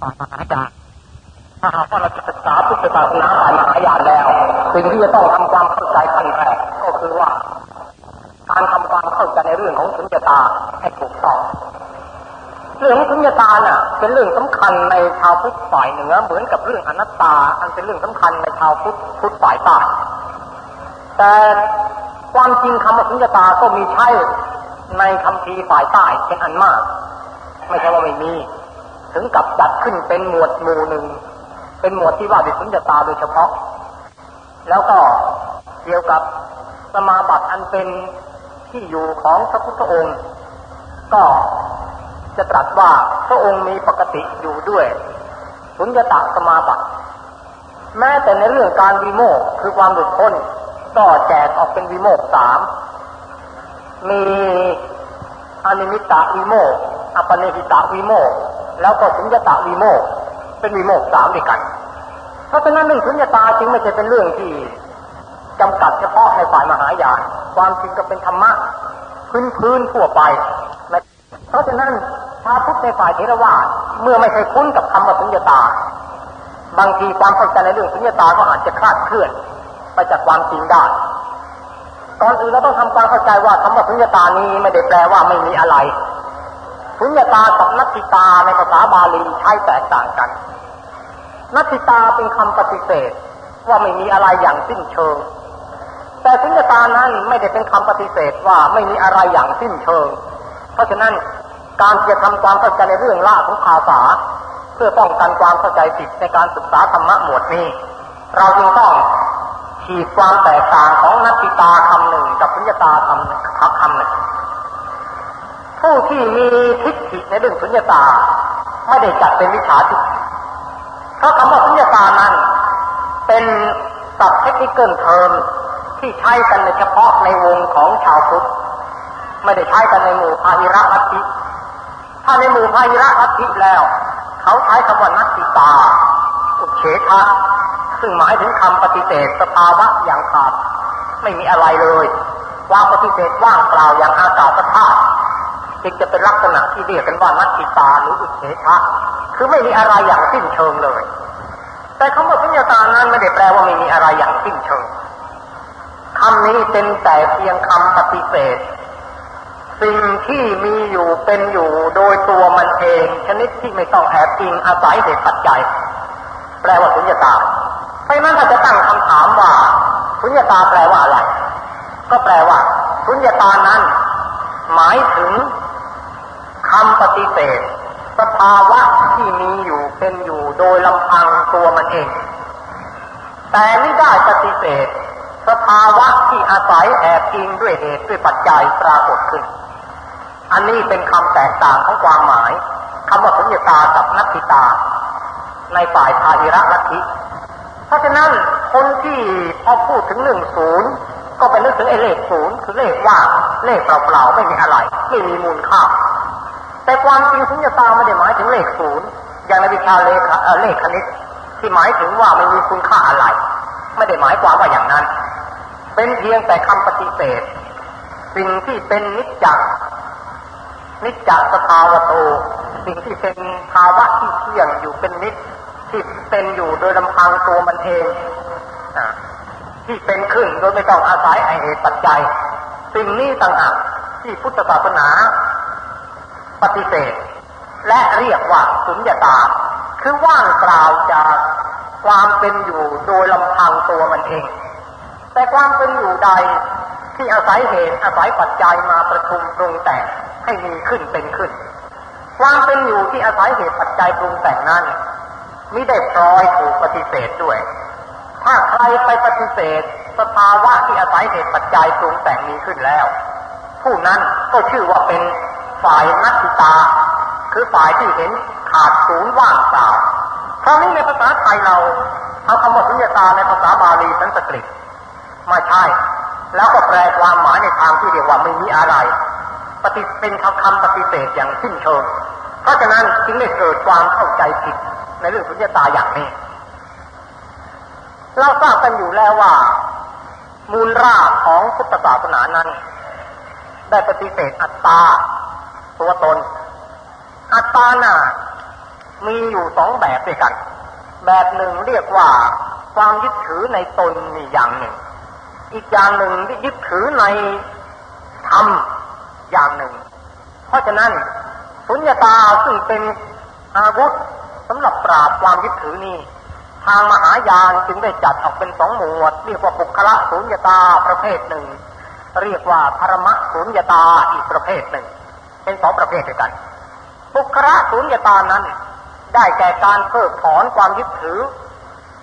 ต่อมหายานถ้าหากว่าเราจะศึกษาพุทธศาสนาฝ่ายมหายานแล้วสิ่งที่จะต้องทำความเข้าใจขั้นแรกก็คือว่า การทำความเข้าใจในเรื่องของสุญญตาให้ถูกต้องเรื่องสุญญตาเนี่ยเป็นเรื่องสำคัญในชาวพุทธฝ่ายเหนือเหมือนกับเรื่องอนัตตา อันเป็นเรื่องสำคัญในชาวพุทธพุทธฝ่ายใต้แต่ความจริงคำว่าสุญญตาก็มีใช้ในคำพีฝ่ายใต้เป็นอันมาก ไม่ใช่ว่าไม่มี ถึงกับจัดขึ้นเป็นหมวดหมู่หนึ่ง เป็นหมวดที่ว่าด้วยสุญญตาโดยเฉพาะ แล้วก็เกี่ยวกับสมาบัติอันเป็นที่อยู่ของพระพุทธองค์ ก็จะตรัสว่าพระองค์มีปกติอยู่ด้วยสุญญตาสมาบัติ แม้แต่ในเรื่องการวิโมกคือความหลุดพ้นก็แจกออกเป็นวิโมกสามมี อนิมิตะวิโมกอปเนหิตะวิโมกแล้วก็สุญญตาวิโมกเป็นวิโมกสามด้วยกัน เพราะฉะนั้นเรื่องสุญญตาจึงไม่ใช่เป็นเรื่องที่จำกัดเฉพาะในฝ่ายมหายาน ความจริงก็เป็นธรรมะพื้นพื้นทั่วไป เพราะฉะนั้นชาวพุทธในฝ่ายเทรวาสเมื่อไม่เคยคุ้นกับคำว่าสุญญตา บางทีความเข้าใจในเรื่องสุญญตาก็อาจจะคลาดเคลื่อนไปจากความจริงได้ ก่อนอื่นเราต้องทำความเข้าใจว่าคำว่าสุญญตานี้ไม่ได้แปลว่าไม่มีอะไรสุญญตากับนัตติตาในภาษาบาลีใช้แตกต่างกัน นัตติตาเป็นคำปฏิเสธว่าไม่มีอะไรอย่างสิ้นเชิง แต่สุญญตานั้นไม่ได้เป็นคำปฏิเสธว่าไม่มีอะไรอย่างสิ้นเชิง เพราะฉะนั้นการจะทำความเข้าใจในเรื่องล่าของภาษา เพื่อป้องกันความเข้าใจผิดในการศึกษาธรรมะหมวดนี้ เราจึงต้อง ขีดความแตกต่างของนัตถิตาคำหนึ่งกับสุญญตาคำหนึ่งคำหนึ่งผู้ที่มีทิฏฐิในเรื่องสุญญตา ไม่ได้จัดเป็นมิจฉาทิฏฐิเพราะคำว่าสุญญตานั้น เป็นศัพท์ technical term ที่ใช้กันในเฉพาะในวงของชาวพุทธไม่ได้ใช้กันในหมู่พาหิระลัทธิถ้าในหมู่พาหิระลัทธิแล้ว เขาใช้คำว่านัตติตาอุเฉทะ ซึ่งหมายถึงคำปฏิเสธสภาวะอย่างขาดไม่มีอะไรเลยความปฏิเสธว่างเปล่าอย่างอากาศธาตุจึงจะเป็นลักษณะที่เรียกกันว่านัตติตาหรืออุเฉทะคือไม่มีอะไรอย่างสิ้นเชิงเลย แต่คำว่าสุญญตานั้นไม่ได้แปลว่าไม่มีอะไรอย่างสิ้นเชิงคำนี้เป็นแต่เพียงคำปฏิเสธ สิ่งที่มีอยู่เป็นอยู่โดยตัวมันเอง ชนิดที่ไม่ต้องแอบอิงอาศัยเหตุปัจจัย แปลว่าสุญญตา เพราะนั้นถ้าจะตั้งคำถามว่าสุญญตาแปลว่าอะไร ก็แปลว่าสุญญตานั้น หมายถึงคำปฏิเสธสภาวะที่มีอยู่เป็นอยู่โดยลำพังตัวมันเอง แต่ไม่ได้ปฏิเสธสภาวะที่อาศัยแอบอิงด้วยเหตุด้วยปัจจัยปรากฏขึ้น อันนี้เป็นคำแตกต่างของความหมายคำว่าสุญญตากับนัตติตา ในฝ่ายพาหิระลัทธิ เพราะฉะนั้นคนที่พอพูดถึงเรื่องศูนย์ก็ไปนึกถึงไอ้เลขศูนย์คือเลขว่างเลขเปล่าๆไม่มีอะไรไม่มีมูลค่าแต่ความจริงสุญญตาไม่ได้หมายถึงเลขศูนย์อย่างในวิชาเลขเลขคณิต ที่หมายถึงว่าไม่มีคุณค่าอะไร ไม่ได้หมายความว่าอย่างนั้น เป็นเพียงแต่คำปฏิเสธ สิ่งที่เป็นนิจจนิจจสภาวะโตสิ่งที่เป็นภาวะที่เที่ยงอยู่เป็นนิจ ที่เป็นอยู่โดยลำพังตัวมันเองอที่เป็นขึ้นโดยไม่ต้องอาศัยไอเหตุปัจจัย สิ่งนี้ต่างหากที่พุทธศาสนา ปฏิเสธ และเรียกว่าสุญญตา คือว่างเปล่าจากความเป็นอยู่โดยลำพังตัวมันเอง แต่ความเป็นอยู่ใดที่อาศัยเหตุอาศัยปัจจัยมาประชุมปรุงแต่งให้มีขึ้นเป็นขึ้น ความเป็นอยู่ที่อาศัยเหตุปัจจัยปรุงแต่งนั้น มิได้พลอยถูกปฏิเสธด้วย ถ้าใครไปปฏิเสธ สภาวะที่อาศัยเหตุปัจจัยปรุงแต่งมีขึ้นแล้ว ผู้นั้นก็ชื่อว่าเป็นฝ่ายนัตติตา คือฝ่ายที่เห็นขาดศูนย์ว่างเปล่าคราวนี้ในภาษาไทยเราเอาคำว่าสุญญตาในภาษาบาลีสันสกฤตม่ใช่ แล้วก็แปลความหมายในทางที่เรียกว่าไม่มีอะไร ปฏิเป็นคำคำปฏิเสธอย่างสิ้นเชิง เพราะฉะนั้นจึงได้เกิดความเข้าใจผิด ในเรื่องสุญญตาอย่างนี้ เราทราบกันอยู่แล้วว่า มูลรากของพุทธศาสนานั้น ได้ปฏิเสธอัตตา ตัวตน อัตตาน่ะมีอยู่สองแบบด้วยกัน แบบหนึ่งเรียกว่าความยึดถือในตนนี่อย่างหนึ่ง อีกอย่างหนึ่งที่ยึดถือในธรรมอย่างหนึ่ง เพราะฉะนั้นสุญญตาซึ่งเป็นอาวุธ สำหรับปราบความยึดถือนี้ทางมหายานจึงได้จัดออกเป็นสองหมวด เรียกว่าปุคละสุญญตาประเภทหนึ่ง เรียกว่าพรมะสุญญตาอีกประเภทหนึ่ง เป็นสองประเภทด้วยกันปุคละสุญญตานั้น ได้แก่การเพิกถอนความยึดถือ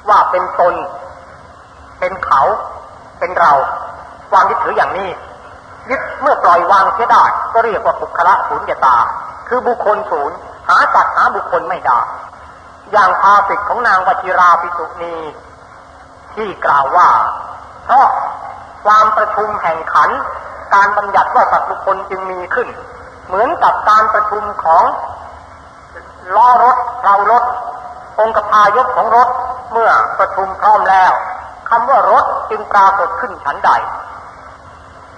ว่าเป็นตน เป็นเขา เป็นเรา ความยึดถืออย่างนี้ ยึดเมื่อปล่อยวางเสียได้ก็เรียกว่าปุคละสุญญตา คือบุคคลศูนย์หาจัดหาบุคคลไม่ได้ อย่างภาสิทของนางวชิราภิสุณีที่กล่าวว่า เพราะความประชุมแห่งขัน การบัญญัติว่าสัตว์บุคคลจึงมีขึ้น เหมือนกับการประชุมของล้อรถเรารถ องค์พายกของรถเมื่อประชุมพร้อมแล้วคำว่ารถจึงปรากฏขึ้นฉันใด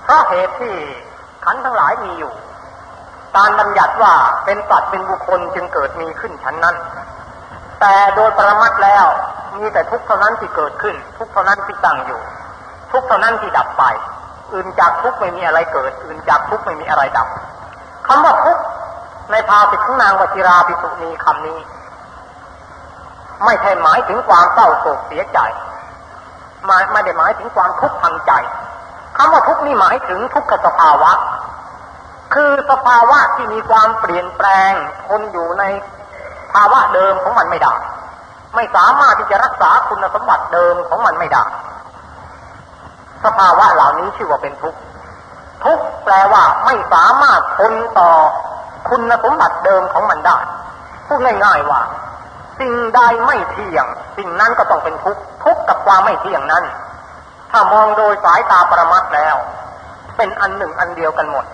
เพราะเหตุที่ขันทั้งหลายมีอยู่ การบัญญัติว่าเป็นสัตว์เป็นบุคคลจึงเกิดมีขึ้นฉันนั้น แต่โดยประมัตแล้ว มีแต่ทุกเท่านั้นที่เกิดขึ้น ทุกเท่านั้นที่ตั้งอยู่ ทุกเท่านั้นที่ดับไป อื่นจากทุกไม่มีอะไรเกิด อื่นจากทุกไม่มีอะไรดับคำว่าทุกในภาสิทของนางวชิราภิสุณีคำนี้ ไม่ใช่หมายถึงความเศร้าโศกเสียใจไม่ไม่ได้หมายถึงความทุกข์ทางใจคำว่าทุกข์นี่หมายถึงทุกขสภาวะ คือสภาวะที่มีความเปลี่ยนแปลงทนอยู่ใน ภาวะเดิมของมันไม่ได้ ไม่สามารถที่จะรักษาคุณสมบัติเดิมของมันไม่ได้ สภาวะเหล่านี้ชื่อว่าเป็นทุกข์ ทุกข์แปลว่าไม่สามารถทนต่อคุณสมบัติเดิมของมันได้ พูดง่ายๆว่า สิ่งใดไม่เที่ยง สิ่งนั้นก็ต้องเป็นทุกข์ ทุกข์กับความไม่เที่ยงนั้น ถ้ามองโดยสายตาประมัดแล้ว เป็นอันหนึ่งอันเดียวกันหมด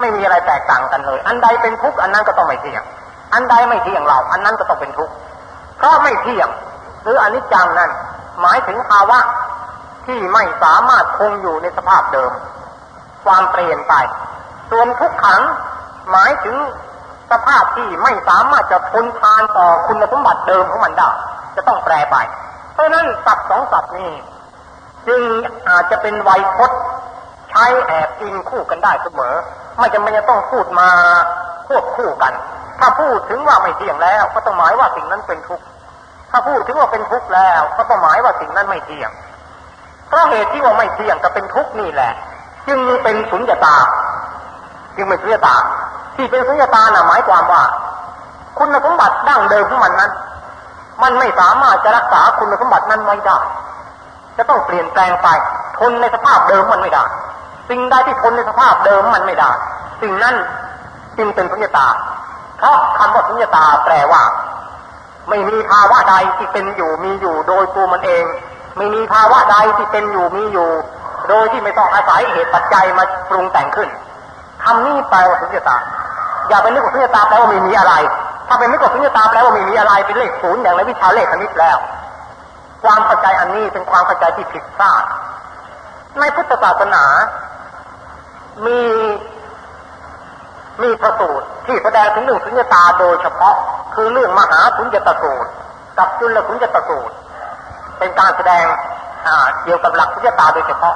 ไม่มีอะไรแตกต่างกันเลย อันใดเป็นทุกข์อันนั้นก็ต้องไม่เที่ยง อันใดไม่เที่ยงเรา อันนั้นก็ต้องเป็นทุกข์ เพราะไม่เที่ยง หรืออนิจจังนั้น หมายถึงภาวะที่ไม่สามารถคงอยู่ในสภาพเดิม ความเปลี่ยนไป ส่วนทุกขัง หมายถึงสภาพที่ไม่สามารถจะทนทานต่อคุณสมบัติเดิมของมันได้ จะต้องแปรไป เพราะนั้นสัตว์สองสัตว์นี้ จึงอาจจะเป็นไวยพจน์ใช้แอบอิงคู่กันได้เสมอ ไม่จำเป็นจะต้องพูดมาควบคู่กัน ถ้าพูดถึงว่าไม่เที่ยงแล้ว ก็ต้องหมายว่าสิ่งนั้นเป็นทุกข์ ถ้าพูดถึงว่าเป็นทุกข์แล้ว ก็ต้องหมายว่าสิ่งนั้นไม่เที่ยง เพราะเหตุที่ว่าไม่เที่ยงกับเป็นทุกข์นี่แหละ จึงเป็นสุญญตา จึงเป็นสุญญตา ที่เป็นสุญญตาน่ะหมายความว่า คุณสมบัติดั้งเดิมของมันนั้น มันไม่สามารถจะรักษาคุณสมบัตินั้นไว้ได้ จะต้องเปลี่ยนแปลงไปทนในสภาพเดิมมันไม่ได้ สิ่งใดที่ทนในสภาพเดิมมันไม่ได้ สิ่งนั้นจึงเป็นสุญญตา เพราะคำว่าสุญญตาแปลว่า ไม่มีภาวะใดที่เป็นอยู่มีอยู่โดยตัวมันเอง ไม่มีภาวะใดที่เป็นอยู่มีอยู่ โดยที่ไม่ต้องอาศัยเหตุปัจจัยมาปรุงแต่งขึ้นคำนี้แปลว่าสุญญตา อย่าไปนึกว่าสุญญตาแปลว่าไม่มีอะไร ถ้าเป็นนึกว่าสุญญตาแปลว่าไม่มีอะไรเป็นเลขศูนย์อย่างในวิชาเลขคณิตแล้ว ความเข้าใจอันนี้เป็นความเข้าใจที่ผิดพลาดในพุทธศาสนา มี มีพระสูตรที่แสดงถึงเรื่องสุญญตาโดยเฉพาะ คือเรื่องมหาสุญญตสูตร กับจุลสุญญตสูตร เป็นการแสดงเกี่ยวกับหลักสุญญตาโดยเฉพาะ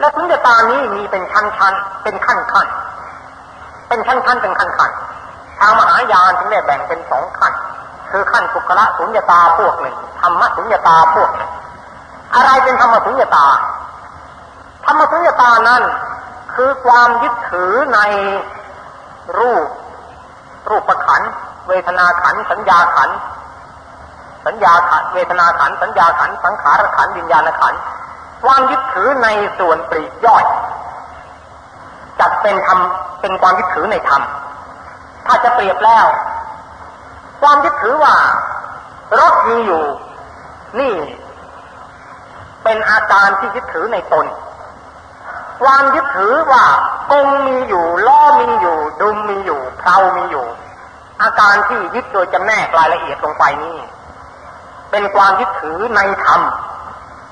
และสุญญตานี้มีเป็นชั้นๆเป็นขั้นๆเป็นขั้นๆเป็นขั้นๆทางมหายานจึงได้แบ่งเป็นสองขั้น คือขั้นสุขละสุญญตาพวกหนึ่งธรรมสุญญตาพวกหนึ่งอะไรเป็นธรรมสุญญตาธรรมสุญญตานั้นคือความยึดถือใน รูป รูปประขัน เวทนาขัน สัญญาขัน สัญญาขัน เวทนาขัน สัญญาขัน สังขารขัน วิญญาณขัน ความยึดถือในส่วนปรีย่อยจัดเป็นธรรม เป็นความยึดถือในธรรม ถ้าจะเปรียบแล้ว ความยึดถือว่ารถมีอยู่ นี่ เป็นอาการที่ยึดถือในตน ความยึดถือว่า งมีอยู่ล้อมีอยู่ ดุมมีอยู่เพลามีอยู่ อาการที่ยึดโดยจำแนกรายละเอียดลงไปนี่เป็นความยึดถือในธรรม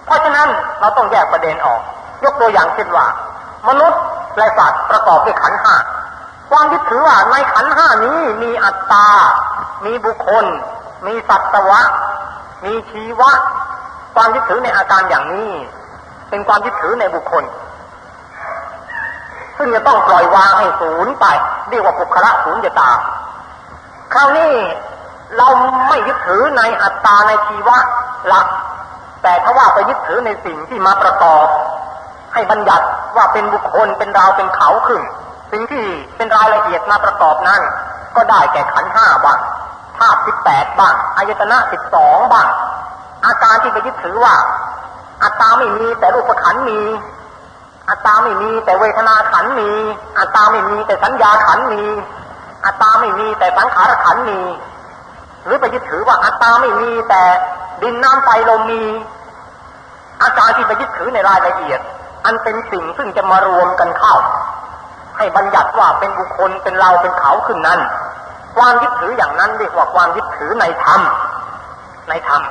เพราะฉะนั้นเราต้องแยกประเด็นออก ยกตัวอย่างเช่นว่า มนุษย์และสัตว์ประกอบด้วยขันห้าความยึดถือว่าในขันห้านี้มีอัตตา มีบุคคล มีสัตวะ มีชีวะ ความยึดถือในอาการอย่างนี้ เป็นความยึดถือในบุคคล ซึ่งจะต้องปล่อยวางให้ศูนย์ไปเรียกว่าปุคละศูนย์ตา คราวนี้เราไม่ยึดถือในอัตตาในชีวะหลัก แต่ถ้าว่าไปยึดถือในสิ่งที่มาประกอบให้บัญญัติว่าเป็นบุคคลเป็นเราเป็นเขาขึ้น สิ่งที่เป็นรายละเอียดมาประกอบนั้น ก็ได้แก่ขันห้าบ้างธาตุสิบแปดบ้างอายตนะสิบสองบ้างอาการที่ไปยึดถือว่าอัตตาไม่มีแต่รูปขันมี อัตตาไม่มีแต่เวทนาขันมี อัตตาไม่มีแต่สัญญาขันมี อัตตาไม่มีแต่สังขารขันมี หรือไปยึดถือว่าอัตตาไม่มีแต่ดินน้ำไฟลมมี อาการที่ไปยึดถือในรายละเอียด อันเป็นสิ่งซึ่งจะมารวมกันเข้า ให้บัญญัติว่าเป็นบุคคลเป็นเราเป็นเขาขึ้นนั้น ความยึดถืออย่างนั้นเรียกว่าความยึดถือในธรรมในธรรม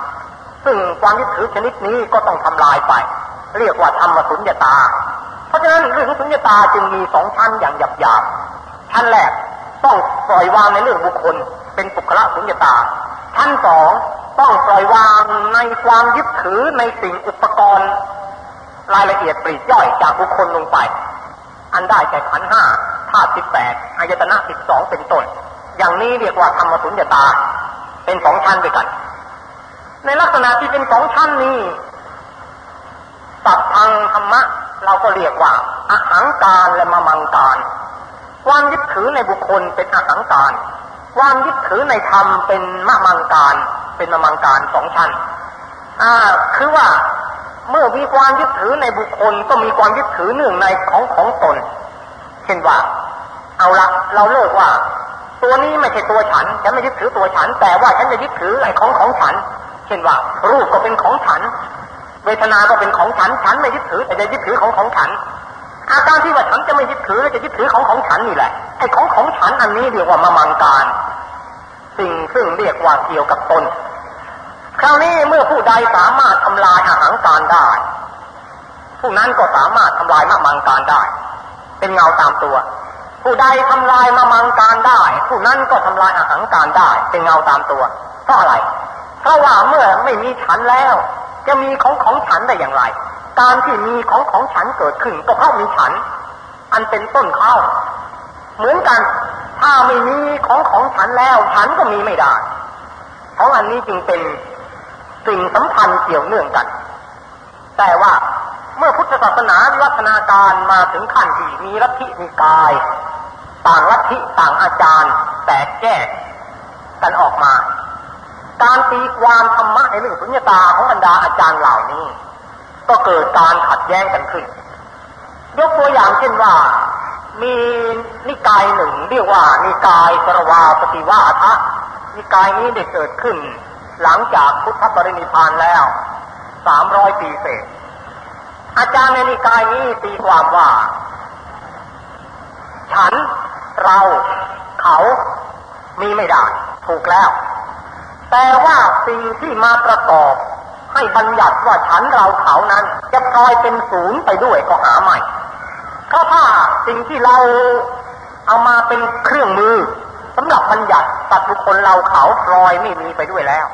ซึ่งความยึดถือชนิดนี้ก็ต้องทำลายไป เรียกว่าธรรมสุญญตา เพราะฉะนั้นเรื่องสุญญตาจึงมีสองชั้นอย่างหยาบๆชั้นแรกต้องปล่อยวางในเรื่องบุคคล เป็นปุคละสุญญตา ชั้นสองต้องปล่อยวางในความยึดถือในสิ่งอุปกรณ์ รายละเอียดปลีกย่อยจากบุคคลลงไป อันได้แก่ขันห้าธาตุสิบแปดอายตนะสิบสองเป็นต้น อย่างนี้เรียกว่าธรรมสุญญตา เป็นสองชั้นด้วยกัน ในลักษณะที่เป็นสองชั้นนี้สัพพังธรรมะ เราก็เรียกว่าอาหังการและมมังการความยึดถือในบุคคลเป็นอาหังการความยึดถือในธรรมเป็นมะมังการ เป็นมะมังการสองชั้นอ่าคือว่าเมื่อมีความยึดถือในบุคคลก็มีความยึดถือเนื่องในของของตน เช่นว่า เอาละเราเลิกว่า ตัวนี้ไม่ใช่ตัวฉันฉันไม่ยึดถือตัวฉัน แต่ว่าฉันจะยึดถือไอ้ของของฉัน เช่นว่า รูปก็เป็นของฉัน เวทนาก็เป็นของฉันฉันไม่ยึดถือแต่จะยึดถือของของฉัน อาการที่ว่าฉันจะไม่ยึดถือจะยึดถือของของฉันนี่แหละไอ้ของของฉันอันนี้เรียกว่ามามังการ สิ่งซึ่งเรียกว่าเกี่ยวกับตนคราวนี้เมื่อผู้ใดสามารถทำลายอาหารการได้ ผู้นั้นก็สามารถทำลายมามังการได้ เป็นเงาตามตัว ผู้ใดทำลายมามังการได้ ผู้นั้นก็ทำลายอาหารการได้ เป็นเงาตามตัวเพราะอะไรเพราะว่าเมื่อไม่มีฉันแล้ว จะมีของของฉันได้อย่างไร การที่มีของของฉันเกิดขึ้นก็เพราะมีฉัน อันเป็นต้นข้าวเหมือนกัน ถ้าไม่มีของของฉันแล้ว ฉันก็มีไม่ได้เพราะอันนี้จึงเป็นสิ่งสัมพันธ์เกี่ยวเนื่องกัน แต่ว่าเมื่อพุทธศาสนาวิวัฒนาการมาถึงขั้นที่มีลัทธิมีกาย ต่างลัทธิต่างอาจารย์ แตกแยกกันออกมา การตีความธรรมะในเรื่องสุญญตาของบรรดาอาจารย์เหล่านี้ ก็เกิดการขัดแย้งกันขึ้น ยกตัวอย่างเช่นว่า มีนิกายหนึ่งเรียกว่านิกายสรวาปฏิวาทะนิกายนี้ได้เกิดขึ้น หลังจากพุทธปรินิพานแล้วสามร้อยปีเศษ อาจารย์ในนิกายนี้ตีความว่า ฉันเรา เขามีไม่ได้ ถูกแล้ว แต่ว่าสิ่งที่มาประกอบ ให้บัญญัติว่าฉันเราเขานั้น จะพลอยเป็นศูนย์ไปด้วยก็หาใหม่เพราะถ้าสิ่งที่เราเอามาเป็นเครื่องมือสำหรับบัญญัติตัดบุคคลเราเขาพลอยไม่มีไปด้วยแล้ว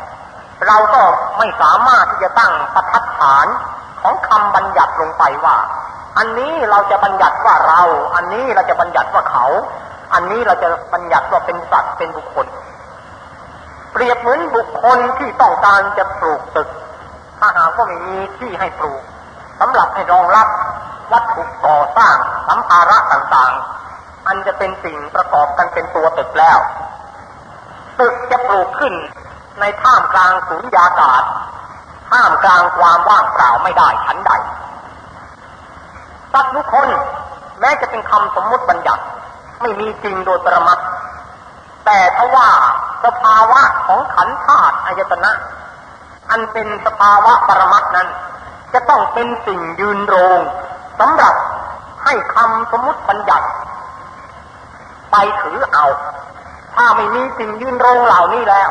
เราก็ไม่สามารถที่จะตั้งประทัดฐานของคำบัญญัติลงไปว่า อันนี้เราจะบัญญัติว่าเรา อันนี้เราจะบัญญัติว่าเขา อันนี้เราจะบัญญัติว่าเป็นสัตว์เป็นบุคคล เปรียบเหมือนบุคคลที่ต้องการจะปลูกตึก ถ้าหากว่าไม่มีที่ให้ปลูกสำหรับให้รองรับวัตถุก่อสร้างสัมภาระต่างๆ อันจะเป็นสิ่งประกอบกันเป็นตัวตึกแล้วตึกจะปลูกขึ้นในท่ามกลางสูญญากาศท่ามกลางความว่างเปล่าไม่ได้ชั้นใดสัตว์ทุกคนแม้จะเป็นคำสมมติบัญญัติ ไม่มีจริงโดยประมัด แต่ถ้าว่าสภาวะของขันธาตุอายตนะ อันเป็นสภาวะปรมัตนั้น จะต้องเป็นสิ่งยืนโรงสำหรับให้คำสมมติบัญญัติ ไปถือเอา ถ้าไม่มีสิ่งยืนโรงเหล่านี้แล้ว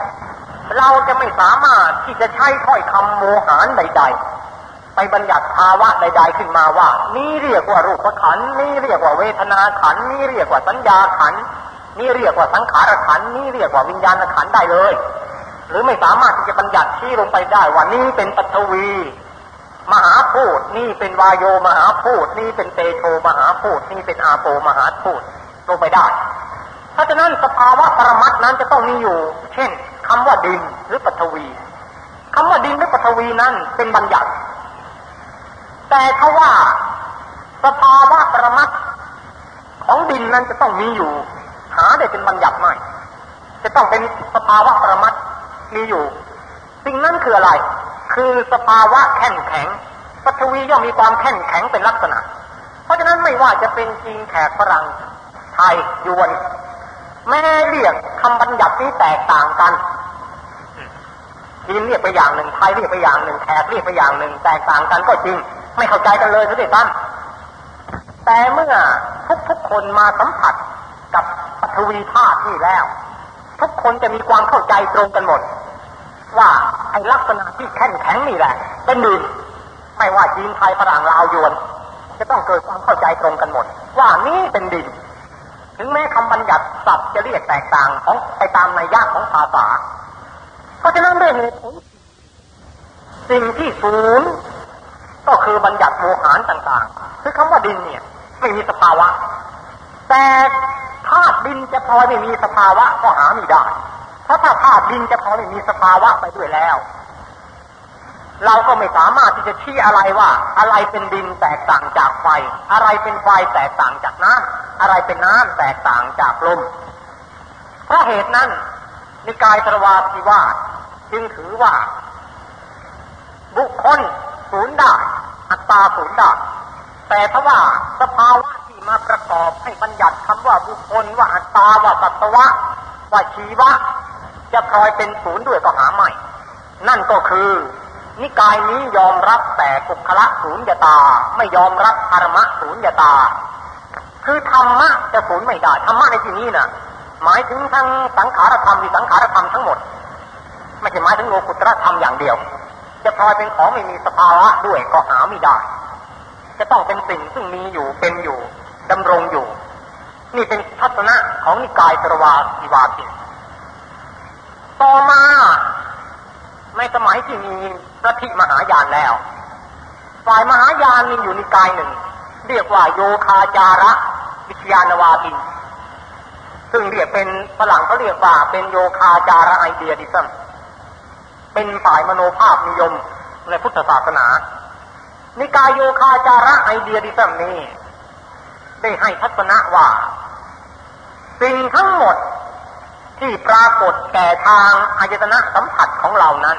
เราจะไม่สามารถที่จะใช้ถ้อยคำโมหานใด ๆไปบัญญัติภาวะใดๆขึ้นมาว่า นี่เรียกว่ารูปขัน นี่เรียกว่าเวทนาขัน นี่เรียกว่าสัญญาขัน นี่เรียกว่าสังขารขันนี่เรียกว่าวิญญาณขันได้เลย หรือไม่สามารถที่จะบัญญัติชี้ลงไปได้ว่านี่เป็นปัทวี มหาพูดนี่เป็นวายโยมหาพูดนี่เป็นเตโชมหาพูดนี่เป็นอาโปมหาพูดลงไปได้ เพราะฉะนั้นสภาวะปรมัตนั้นจะต้องมีอยู่ เช่นคำว่าดินหรือปัทวีคำว่าดินหรือปัทวีนั้นเป็นบัญญัติ แต่ถ้าว่าสภาวะปรมัตของดินนั้นจะต้องมีอยู่ หาได้เป็นบัญญัติไม่ จะต้องเป็นสภาวะประมัตมีอยู่ สิ่งนั้นคืออะไร คือสภาวะแข็งแข็งปัทวีย่อมมีความแข็งแข็งเป็นลักษณะ เพราะฉะนั้นไม่ว่าจะเป็นจีนแขกฝรั่งไทยยวนแม้เรียกคำบัญญัตินี้แตกต่างกันจีนเรียกไปอย่างหนึ่งไทยเรียกไปอย่างหนึ่งแขกเรียกไปอย่างหนึ่งแตกต่างกันก็จริง ไม่เข้าใจกันเลยทุกท่านแต่เมื่อทุกๆคนมาสัมผัสกับ ปฐวีธาตุนี่แล้ว ทุกคนจะมีความเข้าใจตรงกันหมด ว่าไอ้ลักษณะที่แข็งแข็งนี่แหละ เป็นดินไม่ว่าจีนไทยฝรั่งลาวยวน จะต้องเกิดความเข้าใจตรงกันหมด ว่านี่เป็นดิน ถึงแม้คำบัญญัติศัพท์จะเรียกแตกต่างของไปตามในยากของภาษา เพราะฉะนั้นด้วยเหตุผลสิ่งที่ศูนย์ก็คือบัญญัติโมหารต่างๆ คือคำว่าดินเนี่ย ไม่มีสภาวะ แต่ธาตุดินจะพอไม่มีสภาวะก็หาไม่ได้ เพราะถ้าธาตุดินจะพอไม่มีสภาวะไปด้วยแล้ว เราก็ไม่สามารถที่จะชี้อะไรว่า อะไรเป็นดินแตกต่างจากไฟ อะไรเป็นไฟแตกต่างจากน้ำอะไรเป็นน้ำแตกต่างจากลม เพราะเหตุนั้นในกายตรวาสิวาจึงถือว่า บุคคลศูนย์ได้อัตตาศูนย์ได้แต่ถ้าว่าสภาวะ มาประกอบให้บัญญัติคำว่าบุคคลว่าอัตตาว่าสัตวะ ว่าชีวะ จะพลอยเป็นศูนย์ด้วยก็หาไม่ นั่นก็คือ นิกายนี้ยอมรับแต่ปุคละศูนย์ยตา ไม่ยอมรับธรรมะศูนย์ยตา คือธรรมะจะศูนย์ไม่ได้ธรรมะในที่นี้นะ่ะ หมายถึงทั้งสังขารธรรมวิสังขารธรรมทั้งหมด ไม่ใช่หมายถึงโลกุตรธรรมอย่างเดียว จะพลอยเป็นของไม่มีสภาวะด้วยก็หาไม่ได้จะต้องเป็นสิ่งซึ่งมีอยู่เป็นอยู่ ดำรงอยู่ นี่เป็นทัศนะของนิกายตรวาสิวาติต่อมาในสมัยที่มีพระทิมหายานแล้ว ฝ่ายมหายานมีอยู่นิกายหนึ่ง เรียกว่าโยคาจาระวิทยานวาตินซึ่งเรียกเป็นฝรั่งเขาเรียกว่าเป็นโยคาจาระไอเดียดิซัมเป็นฝ่ายมโนภาพนิยมในพุทธศาสนา นิกายโยคาจาระไอเดียดิซัมนี้ ได้ให้ทัศนะว่า สิ่งทั้งหมดที่ปรากฏแก่ทางอายตนะสัมผัสของเรานั้น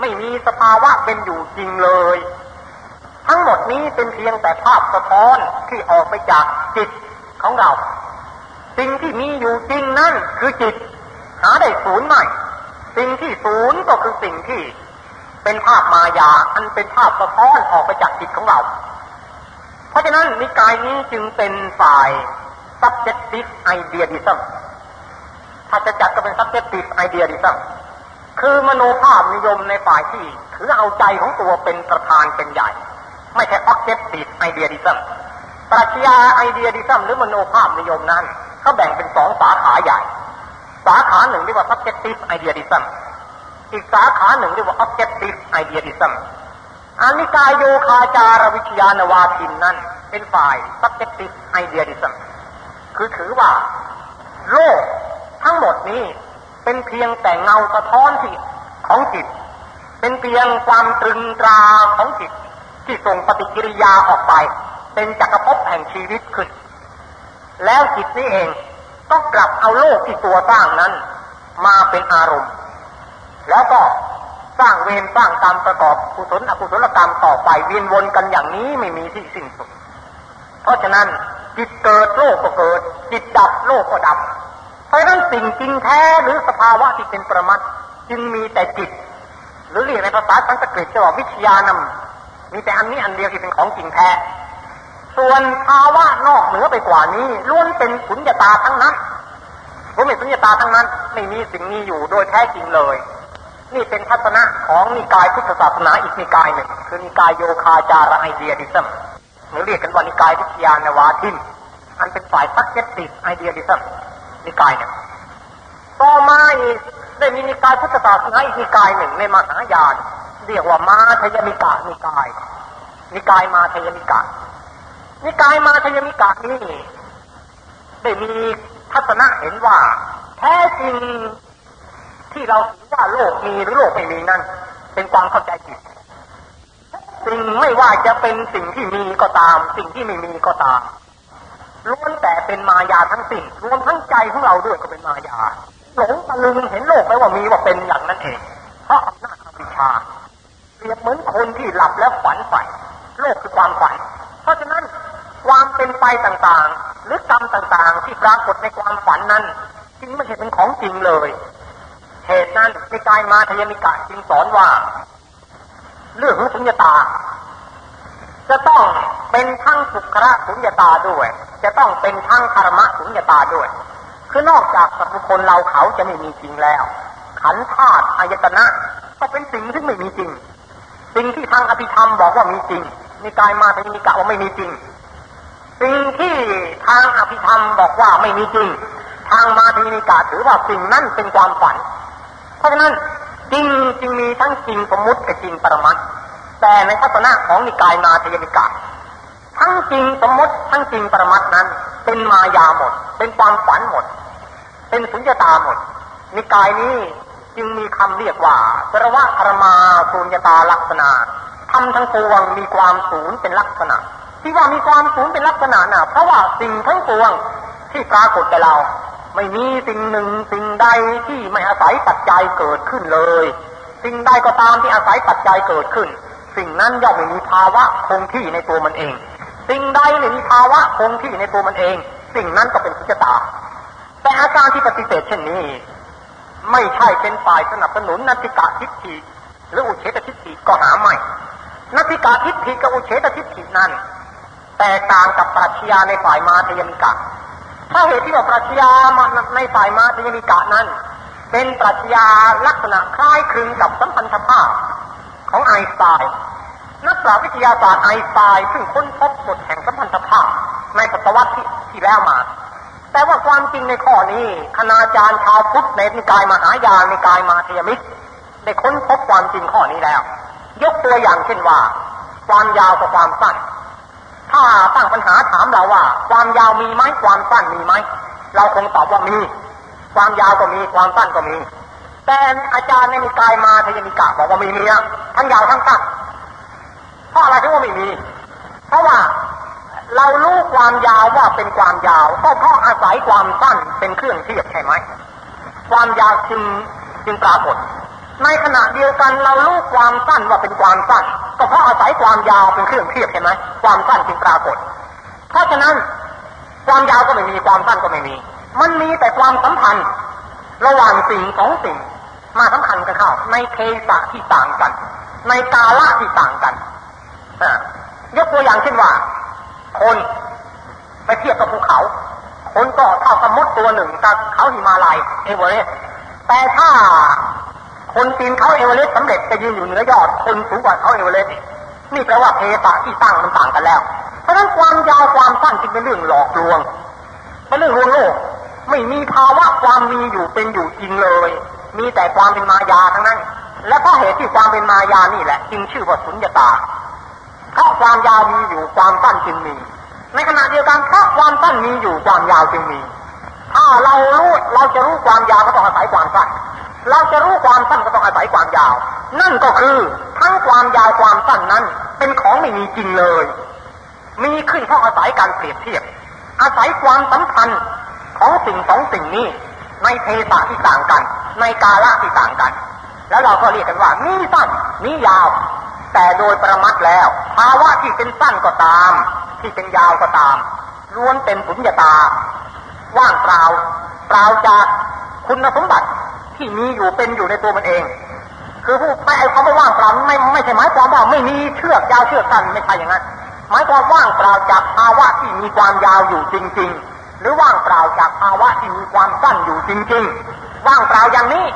ไม่มีสภาวะเป็นอยู่จริงเลย ทั้งหมดนี้เป็นเพียงแต่ภาพสะท้อนที่ออกไปจากจิตของเรา สิ่งที่มีอยู่จริงนั่นคือจิต หาได้ศูนย์ใหม่ สิ่งที่ศูนย์ก็คือสิ่งที่ เป็นภาพมายาอันเป็นภาพสะท้อนออกไปจากจิตของเรา เพราะฉะนั้นนิกายนี้จึงเป็นฝ่าย subjective idealism ถ้าจะจัดก็เป็น subjective idealism คือมโนภาพนิยมในฝ่ายที่ถือเอาใจของตัวเป็นประธานเป็นใหญ่ ไม่ใช่ objective idealism ปรัชญา idealism หรือมโนภาพนิยมนั้นเขาแบ่งเป็นสองสาขาใหญ่ สาขาหนึ่งเรียกว่า subjective idealism อีกสาขาหนึ่งเรียกว่า objective idealism อานิกายโยคาจารวิทยานวาทินนั้น เป็นฝ่าย subjective idealism คือถือว่า โลกทั้งหมดนี้เป็นเพียงแต่เงาสะท้อนที่ของจิต เป็นเพียงความตรึงตราของจิต ที่ส่งปฏิกิริยาออกไป เป็นจักรภพแห่งชีวิตขึ้น แล้วจิตนี้เองก็กลับเอาโลกที่ตัวสร้างนั้น มาเป็นอารมณ์ แล้วก็ สร้างเวรสร้างกรรมประกอบกุศลอกุศลกรรมต่อไปเวียนวนกันอย่างนี้ไม่มีที่สิ้นสุด เพราะฉะนั้นจิตเกิดโลกก็เกิด จิตดับโลกก็ดับ เพราะฉะนั้นสิ่งจริงแท้หรือสภาวะที่เป็นประมัดจึงมีแต่จิต หรือเรียกในภาษาสันสกฤตจะว่าวิทยานำมีแต่อันนี้อันเดียวที่เป็นของจริงแท้ส่วนภาวะนอกเหนือไปกว่านี้ล้วนเป็นสุญญตาทั้งนั้นรู้ไม่สุญญตาทั้งนั้น ไม่มีสิ่งนี้อยู่โดยแท้จริงเลย นี่เป็นทัศนะของนิกายพุทธศาสนาอีกนิกายหนึ่งคือนิกายโยคาจาระ idealism หรือเรียกกันว่านิกายวิชญานวาทินอันเป็นฝ่าย subjective idealism นิกายหนึ่งต่อมาอีกได้มีนิกายพุทธศาสนาอีกนิกายหนึ่งในมหายานเรียกว่ามาธยมิกะนิกาย นิกายมาธยมิกะนิกายมาทยมิกานี่ได้มีทัศนะเห็นว่า แท้จริง ที่เราถือว่าโลกมีหรือโลกไม่มีนั้น เป็นความเข้าใจผิดสิ่งไม่ว่าจะเป็นสิ่งที่มีก็ตาม สิ่งที่ไม่มีก็ตามล้วนแต่เป็นมายาทั้งสิ้นรวมทั้งใจของเราด้วยก็เป็นมายา หลงตะลึงเห็นโลกไปว่ามีว่าเป็นอย่างนั้นเองเพราะอำนาจอวิชชาเปรียบเหมือนคนที่หลับแล้วฝันใฝ่โลกคือความฝัน เพราะฉะนั้นความเป็นไปต่างๆ หรือกรรมต่างๆ ที่ปรากฏในความฝันนั้นจริงไม่ใช่เป็นของจริงเลย เหตุนั้นในกายมาทยมิกะจึงสอนว่า เรื่องของสุญญตา จะต้องเป็นทั้งสุขระสุญญตาด้วย จะต้องเป็นทั้งคารมะสุญญตาด้วย คือนอกจากสัตว์คนเราเขาจะไม่มีจริงแล้ว ขันธาตุอายตนะก็เป็นสิ่งที่ไม่มีจริง สิ่งที่ทางอภิธรรมบอกว่ามีจริงในกายมาทยมิกะว่าไม่มีจริง สิ่งที่ทางอภิธรรมบอกว่าไม่มีจริง ทางมาทีนิกาถือว่าสิ่งนั้นเป็นความฝัน เพราะฉะนั้นจริงจึงมีทั้งจริงสมมุติกับจริงปรมัตแต่ในทัศนะของนิกายมาทยนิกาทั้งจริงสมมติทั้งจริงปรมัตนั้น เป็นมายาหมด เป็นความฝันหมด เป็นสุญญตาหมด นิกายนี้จึงมีคำเรียกว่าสรวะครมาสุญญตาลักษณะทำทั้งปวงมีความสูญเป็นลักษณะ ที่ว่ามีความสูญเป็นลักษณะน่ะเพราะว่าสิ่งทั้งปวงที่ปรากฏแก่เรา ไม่มีสิ่งหนึ่งสิ่งใดที่ไม่อาศัยปัจจัยเกิดขึ้นเลย สิ่งใดก็ตามที่อาศัยปัจจัยเกิดขึ้น สิ่งนั้นย่อมไม่มีภาวะคงที่ในตัวมันเอง สิ่งใดไม่มีภาวะคงที่ในตัวมันเอง สิ่งนั้นก็เป็นสุจตา แต่อาการที่ปฏิเสธเช่นนี้ ไม่ใช่เป็นฝ่ายสนับสนุนนัติกะทิฏฐิหรืออุเฉตทิฏฐิก็หาไม่นัติกะทิฏฐิกับอุเฉตทิฏฐินั้นแตกต่างกับปรัชญาในฝ่ายมาทยมิกะ ถ้าเหตุที่ว่าปรัชญาในฝ่ายมาทยมิกะนั้น เป็นปรัชญาลักษณะคล้ายคลึงกับสัมพันธภาพของไอน์สไตน์นักปราชญ์วิทยาศาสตร์ไอน์สไตน์ซึ่งค้นพบกฎแห่งสัมพันธภาพในศตวรรษที่ที่แล้วมา แต่ว่าความจริงในข้อนี้คณาจารย์ชาวพุทธในนิกายมหายานในกายมาเทยมิกได้ค้นพบความจริงข้อนี้แล้ว ยกตัวอย่างเช่นว่า ความยาวกับความสั้น ถ้าตั้งปัญหาถามเราว่า ความยาวมีไหมความสั้นมีไหมเราคงตอบว่ามี ความยาวก็มีความสั้นก็มี แต่อาจารย์ในมีกายมาทยมิกะบอกว่ามีมีทั้งยาวทั้งสั้นเพราะอะไรที่ว่าไม่มี เพราะว่าเรารู้ความยาวว่าเป็นความยาวก็เพราะอาศัยความสั้นเป็นเครื่องเทียบใช่ไหมความยาวจึงจึงปรากฏ ในขณะเดียวกันเรารู้ความสั้นว่าเป็นความสั้นก็เพราะอาศัยความยาวเป็นเครื่องเทียบใช่ไหมความสั้นจึงปรากฏ เพราะฉะนั้นความยาวก็ไม่มีความสั้นก็ไม่มี มันมีแต่ความสัมพันธ์ ระหว่างสิ่งสองสิ่ง มาสัมพันธ์กันเข้าในเทสะที่ต่างกัน ในกาละที่ต่างกันยกตัวอย่างเช่นว่า คนไปเทียบกับภูเขา คนก็เท่าสมมติตัวหนึ่งกับเขาหิมาลัยเอเวอเรสต์แต่ถ้า คนปีนเขาเอเวอเรสต์สำเร็จไปยืนอยู่เหนือยอดคนสูงกว่าเขาเอเวอเรสต์นี่แปลว่าเทสะที่ตั้งมันต่างกันแล้ว เพราะฉะนั้นความยาวความสั้นจึงเป็นเรื่องหลอกลวงเป็นเรื่องลวงโลก ไม่มีภาวะความมีอยู่เป็นอยู่จริงเลย มีแต่ความเป็นมายาทั้งนั้น และเพราะเหตุที่ความเป็นมายานี่แหละ จึงชื่อว่าสุญญตาเพราะความยาวมีอยู่ความสั้นจึงมี ในขณะเดียวกันเพราะความสั้นมีอยู่ความยาวจึงมี ถ้าเรารู้เราจะรู้ความยาวก็ต้องอาศัยความสั้น เราจะรู้ความสั้นก็ต้องอาศัยความยาว นั่นก็คือทั้งความยาวความสั้นนั้น เป็นของไม่มีจริงเลย มีขึ้นเพราะอาศัยการเปรียบเทียบ อาศัยความสัมพันธ์ของสิ่งสองสิ่งนี้ ในเทศะที่ต่างกัน ในกาละที่ต่างกัน แล้วเราก็เรียกกันว่านี่สั้นนี่ยาว แต่โดยประมัดแล้ว ภาวะที่เป็นสั้นก็ตาม ที่เป็นยาวก็ตามล้วนเป็นสุญญตา ว่างเปล่า เปล่าจากคุณสมบัติที่มีอยู่เป็นอยู่ในตัวมันเอง คือผู้ไม่ไอ้คำว่าว่างเปล่าไม่ไม่ใช่หมายความว่าไม่มีเชือกยาวเชือกสั้นไม่ใช่อย่างนั้นหมายความว่างเปล่าจากภาวะที่มีความยาวอยู่จริง ๆ หรือว่างเปล่าจากภาวะที่มีความสั้นอยู่จริง ๆ ว่างเปล่าอย่างนี้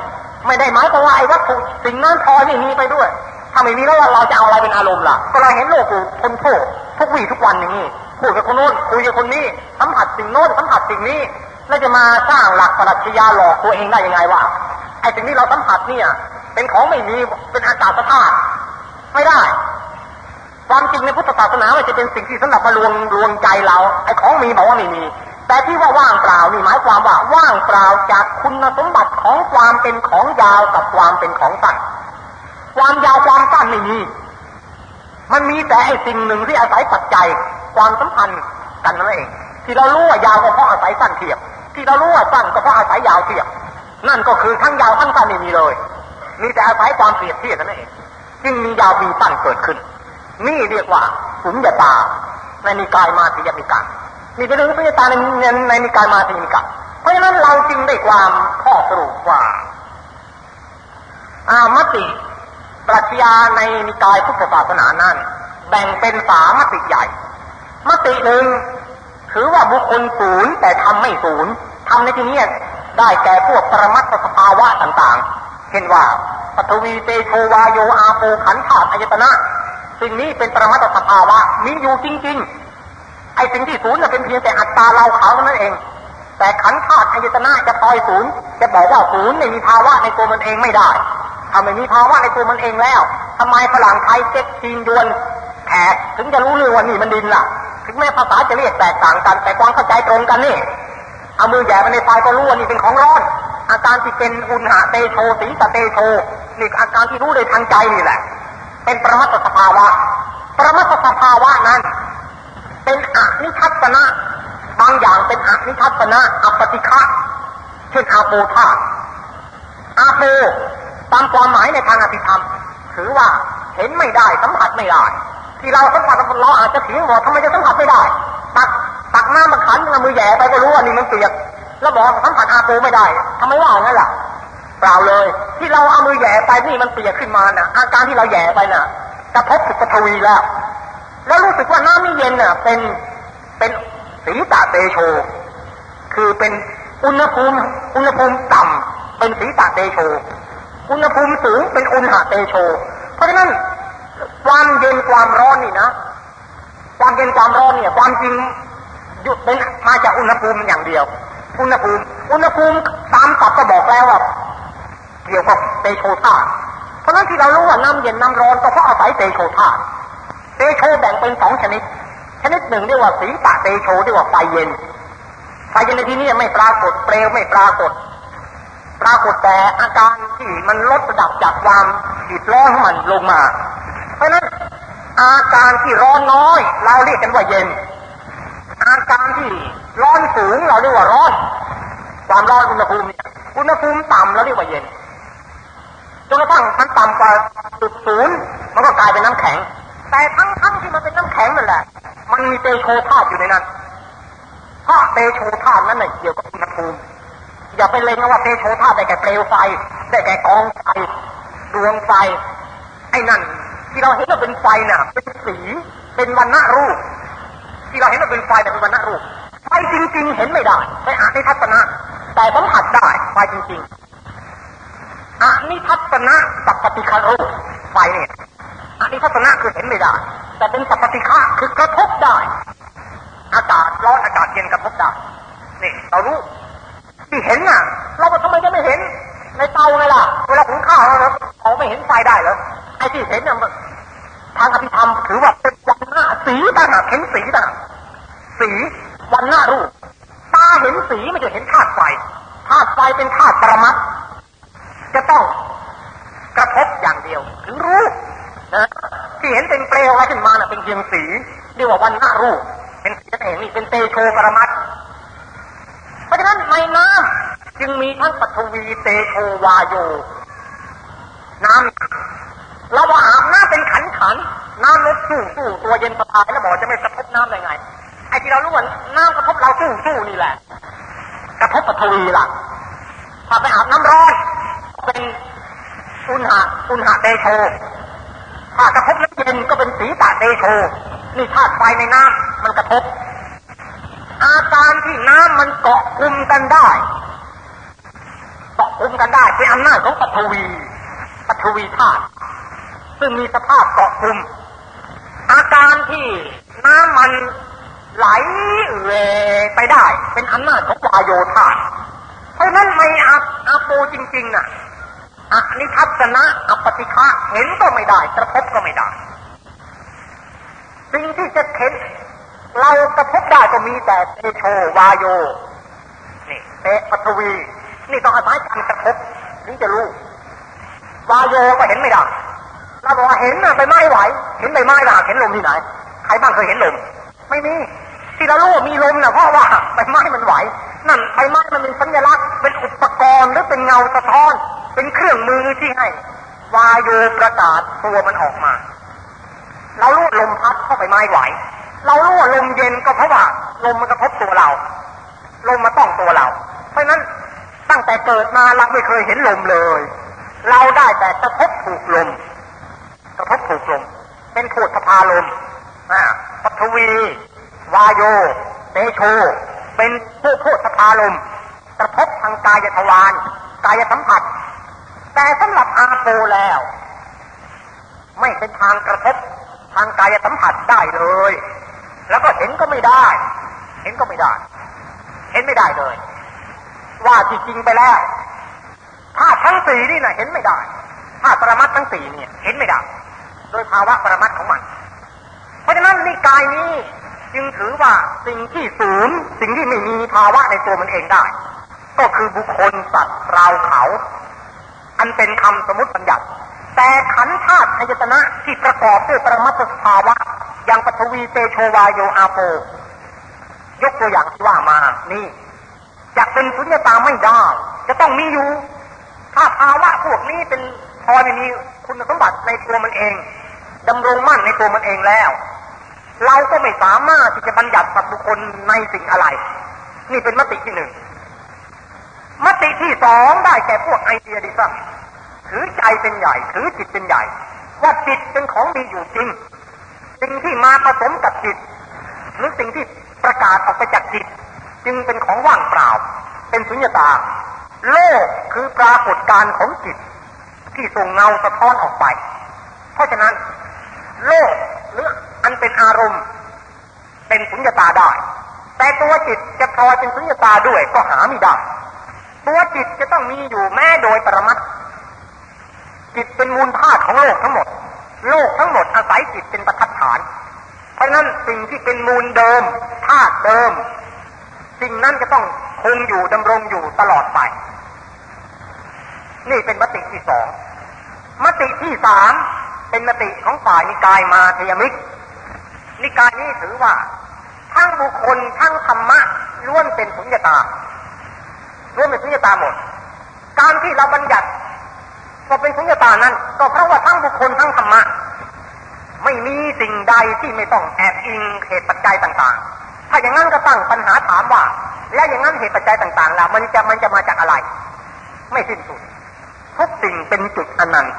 ไม่ได้หมายความว่าไอ้วัตถุสิ่งนั้นพอไม่มีไปด้วยถ้าไม่มีแล้วเราจะเอาอะไรเป็นอารมณ์ล่ะ ก็เราเห็นโลกกูทนโทษทุกวี่ทุกวันอย่างนี้ พูดกับคนโน้นคุยกับคนนี้สัมผัสสิ่งโน้นสัมผัสสิ่งนี้ แล้วจะมาสร้างหลักปรัชญาหลอกตัวเองได้ยังไงวะไอ้สิ่งที่เราสัมผัสเนี่ยเป็นของไม่มีเป็นอากาศธาตุไม่ได้ ความจริงในพุทธศาสนามันจะเป็นสิ่งที่สำหรับมาลวงลวงใจเรา ไอ้ของมีบอกว่าไม่มี แต่ที่ว่าว่างเปล่านี่หมายความว่าว่างเปล่าจากคุณสมบัติของความเป็นของยาวกับความเป็นของสั้นความยาวความสั้นไม่มี มันมีแต่ไอ้สิ่งหนึ่งที่อาศัยปัจจัยความสัมพันธ์กันนั่นเอง ที่เรารู้ว่ายาวก็เพราะอาศัยสั้นเทียบ ที่เรารู้ว่าสั้นก็เพราะอาศัยยาวเทียบ นั่นก็คือทั้งยาวทั้งสั้นไม่มีเลย มีแต่อาศัยความเปรียบเทียบนั่นเองจึงมียาวมีสั้นเกิดขึ้น นี่เรียกว่าสุญญตาในนิกายมาติยมิกานี่เป็นเรื่องสุญญตาในในในนิกายมาติยมิกาเพราะฉะนั้นเราจึงได้ความข้อสรุปว่าอามติ ปรัชญาในนิกายพุทธศาสนานั้น แบ่งเป็นสามมติใหญ่ มติหนึ่งถือว่าบุคคลศูนย์แต่ทำไม่ศูนย์ทำในที่นี้ได้แก่พวกปรมัตสภาวะต่างๆ เช่นว่าปฐวีเตโชวาโยอาโปขันธาตุอายตนะ สิ่งนี้เป็นปรมัตสภาวะมีอยู่จริงๆ ไอ้สิ่งที่ศูนย์เป็นเพียงแต่อัตตาเราเขาเท่านั้นเอง แต่ขันธาตุอายตนะจะปล่อยศูนย์จะบอกว่าศูนย์ไม่มีภาวะในตัวมันเองไม่ได้ถ้าไม่มีภาวะในตัวมันเองแล้วทำไมฝรั่งไทยเจ็กจีนยวนแขกถึงจะรู้เรื่องว่านี่มันดินล่ะ ถึงแม้ภาษาจะเรียกแตกต่างกัน แต่ความเข้าใจตรงกันนี่เอามือแย่ไปในไฟก็รู้ว่านี่เป็นของร้อนอาการที่เป็นอุณหะเตโชสีตะเตโชนี่อาการที่รู้โดยทางใจนี่แหละ เป็นประมัตสภาวะ ประมัตสภาวะนั้น เป็นอนิทัศนะ บางอย่างเป็นอนิทัศนะอัปติฆะเช่นอาโปธาอาโปตามความหมายในทางอภิธรรม ถือว่าเห็นไม่ได้สัมผัสไม่ได้ ที่เราสัมผัสเราอาจจะถีงบอกทำไมจะสัมผัสไม่ได้ ตักตักน้ำมาขันมือแย่ไปก็รู้ว่านี่มันเปียกแล้วบอกสัมผัสอาโปไม่ได้ทำไมว่างั้นล่ะเปล่าเลย ที่เราเอามือแย่ไปนี่มันเปียกขึ้นมาน่ะ อาการที่เราแย่ไปน่ะกระทบสุปทวีแล้ว แล้วรู้สึกว่าน้ำนี่เย็นน่ะ เป็นเป็น สีตาเตโช คือเป็นอุณหภูมิอุณหภูมิต่ำเป็นสีตาเตโช อุณหภูมิสูงเป็นอุณหะเตโช เพราะฉะนั้นความเย็นความร้อนนี่นะ ความเย็นความร้อนเนี่ย ความจริงยุดเป็นมาจากอุณหภูมิอย่างเดียว อุณหภูมิ อุณหภูมิตามศัพท์ก็บอกแล้วว่าเกี่ยวกับเตโชธาตุเพราะฉะนั้นที่เรารู้ว่าน้ำเย็นน้ำร้อนก็เพราะอาศัยเตโชธาตุเตโชแบ่งเป็นสองชนิด ชนิดหนึ่งเรียกว่าสีตะเตโชเรียกว่าไฟเย็น ไฟเย็นในที่นี้ไม่ปรากฏเปลวไม่ปรากฏ ปรากฏแต่อาการที่มันลดระดับจากความหิดร้อนของมันลงมา เพราะฉะนั้นอาการที่ร้อนน้อย เราเรียกกันว่าเย็น อาการที่ร้อนสูงเราเรียกว่าร้อน ความร้อนอุณหภูมิอุณหภูมิต่ำเราเรียกว่าเย็นจนกระทั่งมันต่ำกว่าจุดศูนย์มันก็กลายเป็นน้ำแข็ง แต่ทั้งทั้งที่มันเป็นน้ำแข็งนั่นแหละ มันมีเตโชธาตุอยู่ในนั้นเพราะเตโชธาตุนั้นเน่ยเกี่ยวกับอุณหภูมิอย่าไปเล็งว่าเตโชธาตุได้แก่เปลวไฟ ได้แก่กองไฟดวงไฟ ไอ้นั่น ที่เราเห็นว่าเป็นไฟน่ะ เป็นสีเป็นวันณะรูป ที่เราเห็นว่าเป็นไฟแต่เป็นวันณะรูปไฟจริง ๆ เห็นไม่ได้ไปอ่านในทัศนะ แต่สัมผัสได้ไฟจริงๆอานิทัศนะสัพปติคารูปไฟเนี่ย อานิทัศนะคือเห็นไม่ได้ แต่เป็นสัพปติฆะคือกระทบได้ อากาศร้อนอากาศเย็นกระทบได้ นี่เรารู้ที่เห็นน่ะ เราทำไมจะไม่เห็น ในเตาไงล่ะ เวลาหุงข้าวเราเขาไม่เห็นไฟได้เหรอ ไอ้ที่เห็นน่ะทางอภิธรรมถือว่าเป็นวันหน้าสีต่างหากเห็นสีต่างสีวันหน้ารูปตาเห็นสีไม่จะเห็นธาตุไฟธาตุไฟเป็นธาตุปรมัตถ์จะต้องกระทบอย่างเดียว ถึงรู้ นะที่เห็นเป็นเปลวอะไรขึ้นมาน่ะเป็นเพียงสีเรียกว่าวันหน้ารูปเป็นสีนั่นเองนี่เป็นเตโชปรมัตเพราะฉะนั้นในน้ำจึงมีทั้งปฐวีเตโชวาโย น้ำเราว่าอาบน้ำเป็นขันขัน น้ำลดสู้สู้ตัวเย็นสบายแล้วบอกจะไม่กระทบน้ำได้ไง ไอ้ที่เรารู้ว่าน้ำกระทบเราสู้สู้นี่แหละ กระทบปฐวีล่ะ ถ้าไปอาบน้ำร้อนเป็นอุณหะอุณหะเตโช ถ้ากระทบน้ำเย็นก็เป็นสีตาเตโชนี่ธาตุไฟในน้ำมันกระทบ อาการที่น้ำมันเกาะกลุ่มกันได้เกาะกลุ่มกันได้เป็นอำนาจของปฐวีปฐวีธาตุซึ่งมีสภาพเกาะกลุ่ม อาการที่น้ำมันไหลเวไปได้ เป็นอำนาจของวายโยธาเพราะนั้นไม่อาอาโปจริงๆน่ะ อนิทัศนะอปฏิฆะเห็นก็ไม่ได้ กระทบก็ไม่ได้สิ่งที่จะเห็น เรากระทบได้ก็มีแต่เตโชวายโย นี่เตปทวี นี่ต้องอาศัยการกระทบถึงจะรู้วายโยก็เห็นไม่ได้เราบอกว่าเห็นน่ะใบไม้ไหว เห็นใบไม้ล่ะเห็นลมที่ไหน ใครบ้างเคยเห็นลม ไม่มี ที่เรารู้ว่มีลมนะเพราะว่าใบไม้มันไหว นั่นใบไม้มันเป็นสัญลักษณ์ เป็นอุปกรณ์หรือเป็นเงาสะท้อน เป็นเครื่องมือที่ให้ วายโยประกาศตัวมันออกมา เรารู้ลมพัดเข้าไปไม้ไหว เรารู้ว่าลมเย็นก็เพราะว่าลมมันกระทบตัวเรา ลมมาต้องตัวเรา เพราะนั้นตั้งแต่เกิดมาเราไม่เคยเห็นลมเลย เราได้แต่กระทบถูกลม กระทบถูกลม เป็นผูดสภาลมปัทวี วายโยเตโชเป็นผู้พูดสภาลมกระทบทางกายทวารกายสัมผัส แต่สำหรับอาโปแล้ว ไม่เป็นทางกระทบทางกายสัมผัสได้เลย แล้วก็เห็นก็ไม่ได้ เห็นก็ไม่ได้ เห็นไม่ได้เลย ว่าจริงๆไปแล้วถ้าทั้งสี่นี่นะเห็นไม่ได้ถ้าปรมัตทั้งสี่เนี่ย เห็นไม่ได้ โดยภาวะปรมัตของมัน เพราะฉะนั้นนิกายนี้จึงถือว่าสิ่งที่ศูนย์สิ่งที่ไม่มีภาวะในตัวมันเองได้ ก็คือบุคคลสัตว์เราเขา อันเป็นคำสมมติบัญญัติ แต่ขันธาตุอายตนะที่ประกอบด้วยปรมัตสภาวะอย่างปฐวีเตโชวายโยอาโป ยกตัวอย่างที่ว่ามานี่จะเป็นสุญญตาไม่ได้ จะต้องมีอยู่ ถ้าภาวะพวกนี้เป็นพอไม่มีคุณสมบัติในตัวมันเองดำรงมั่นในตัวมันเองแล้ว เราก็ไม่สามารถที่จะบัญญัติสัตว์บุคคลในสิ่งอะไร นี่เป็นมติที่หนึ่ง มติที่สองได้แก่พวกไอเดียดิซัมถือใจเป็นใหญ่ถือจิตเป็นใหญ่ ว่าจิตเป็นของมีอยู่จริง สิ่งที่มาผสมกับจิต หรือสิ่งที่ประกาศออกไปจากจิต จึงเป็นของว่างเปล่า เป็นสุญญตา โลกคือปรากฏการของจิต ที่ส่งเงาสะท้อนออกไป เพราะฉะนั้น โลกหรืออันเป็นอารมณ์ เป็นสุญญตาได้ แต่ตัวจิตจะพลอยเป็นสุญญตาด้วยก็หาไม่ได้ ตัวจิตจะต้องมีอยู่แม้โดยประมัตจิตเป็นมูลธาตุของโลกทั้งหมด โลกทั้งหมดอาศัยจิตเป็นประทัดฐาน เพราะนั้นสิ่งที่เป็นมูลเดิมธาตุเดิม สิ่งนั้นจะต้องคงอยู่ดำรงอยู่ตลอดไป นี่เป็นมติที่สองมติที่สามเป็นมติของฝ่ายนิกายมาเทยมิก นิกายนี้ถือว่า ทั้งบุคคลทั้งธรรมะล้วนเป็นสุญญตา ล้วนเป็นสุญญตาหมด การที่เราบัญญัติก็เป็นสุญญตานั้น ก็เพราะว่าทั้งบุคคลทั้งธรรมะ ไม่มีสิ่งใดที่ไม่ต้องแอบอิงเหตุปัจจัยต่างๆ ถ้าอย่างนั้นก็ตั้งปัญหาถามว่า แล้วอย่างนั้นเหตุปัจจัยต่างๆล่ะมันจะมันจะมาจากอะไร ไม่สิ้นสุดทุกสิ่งเป็นจุดอนันต์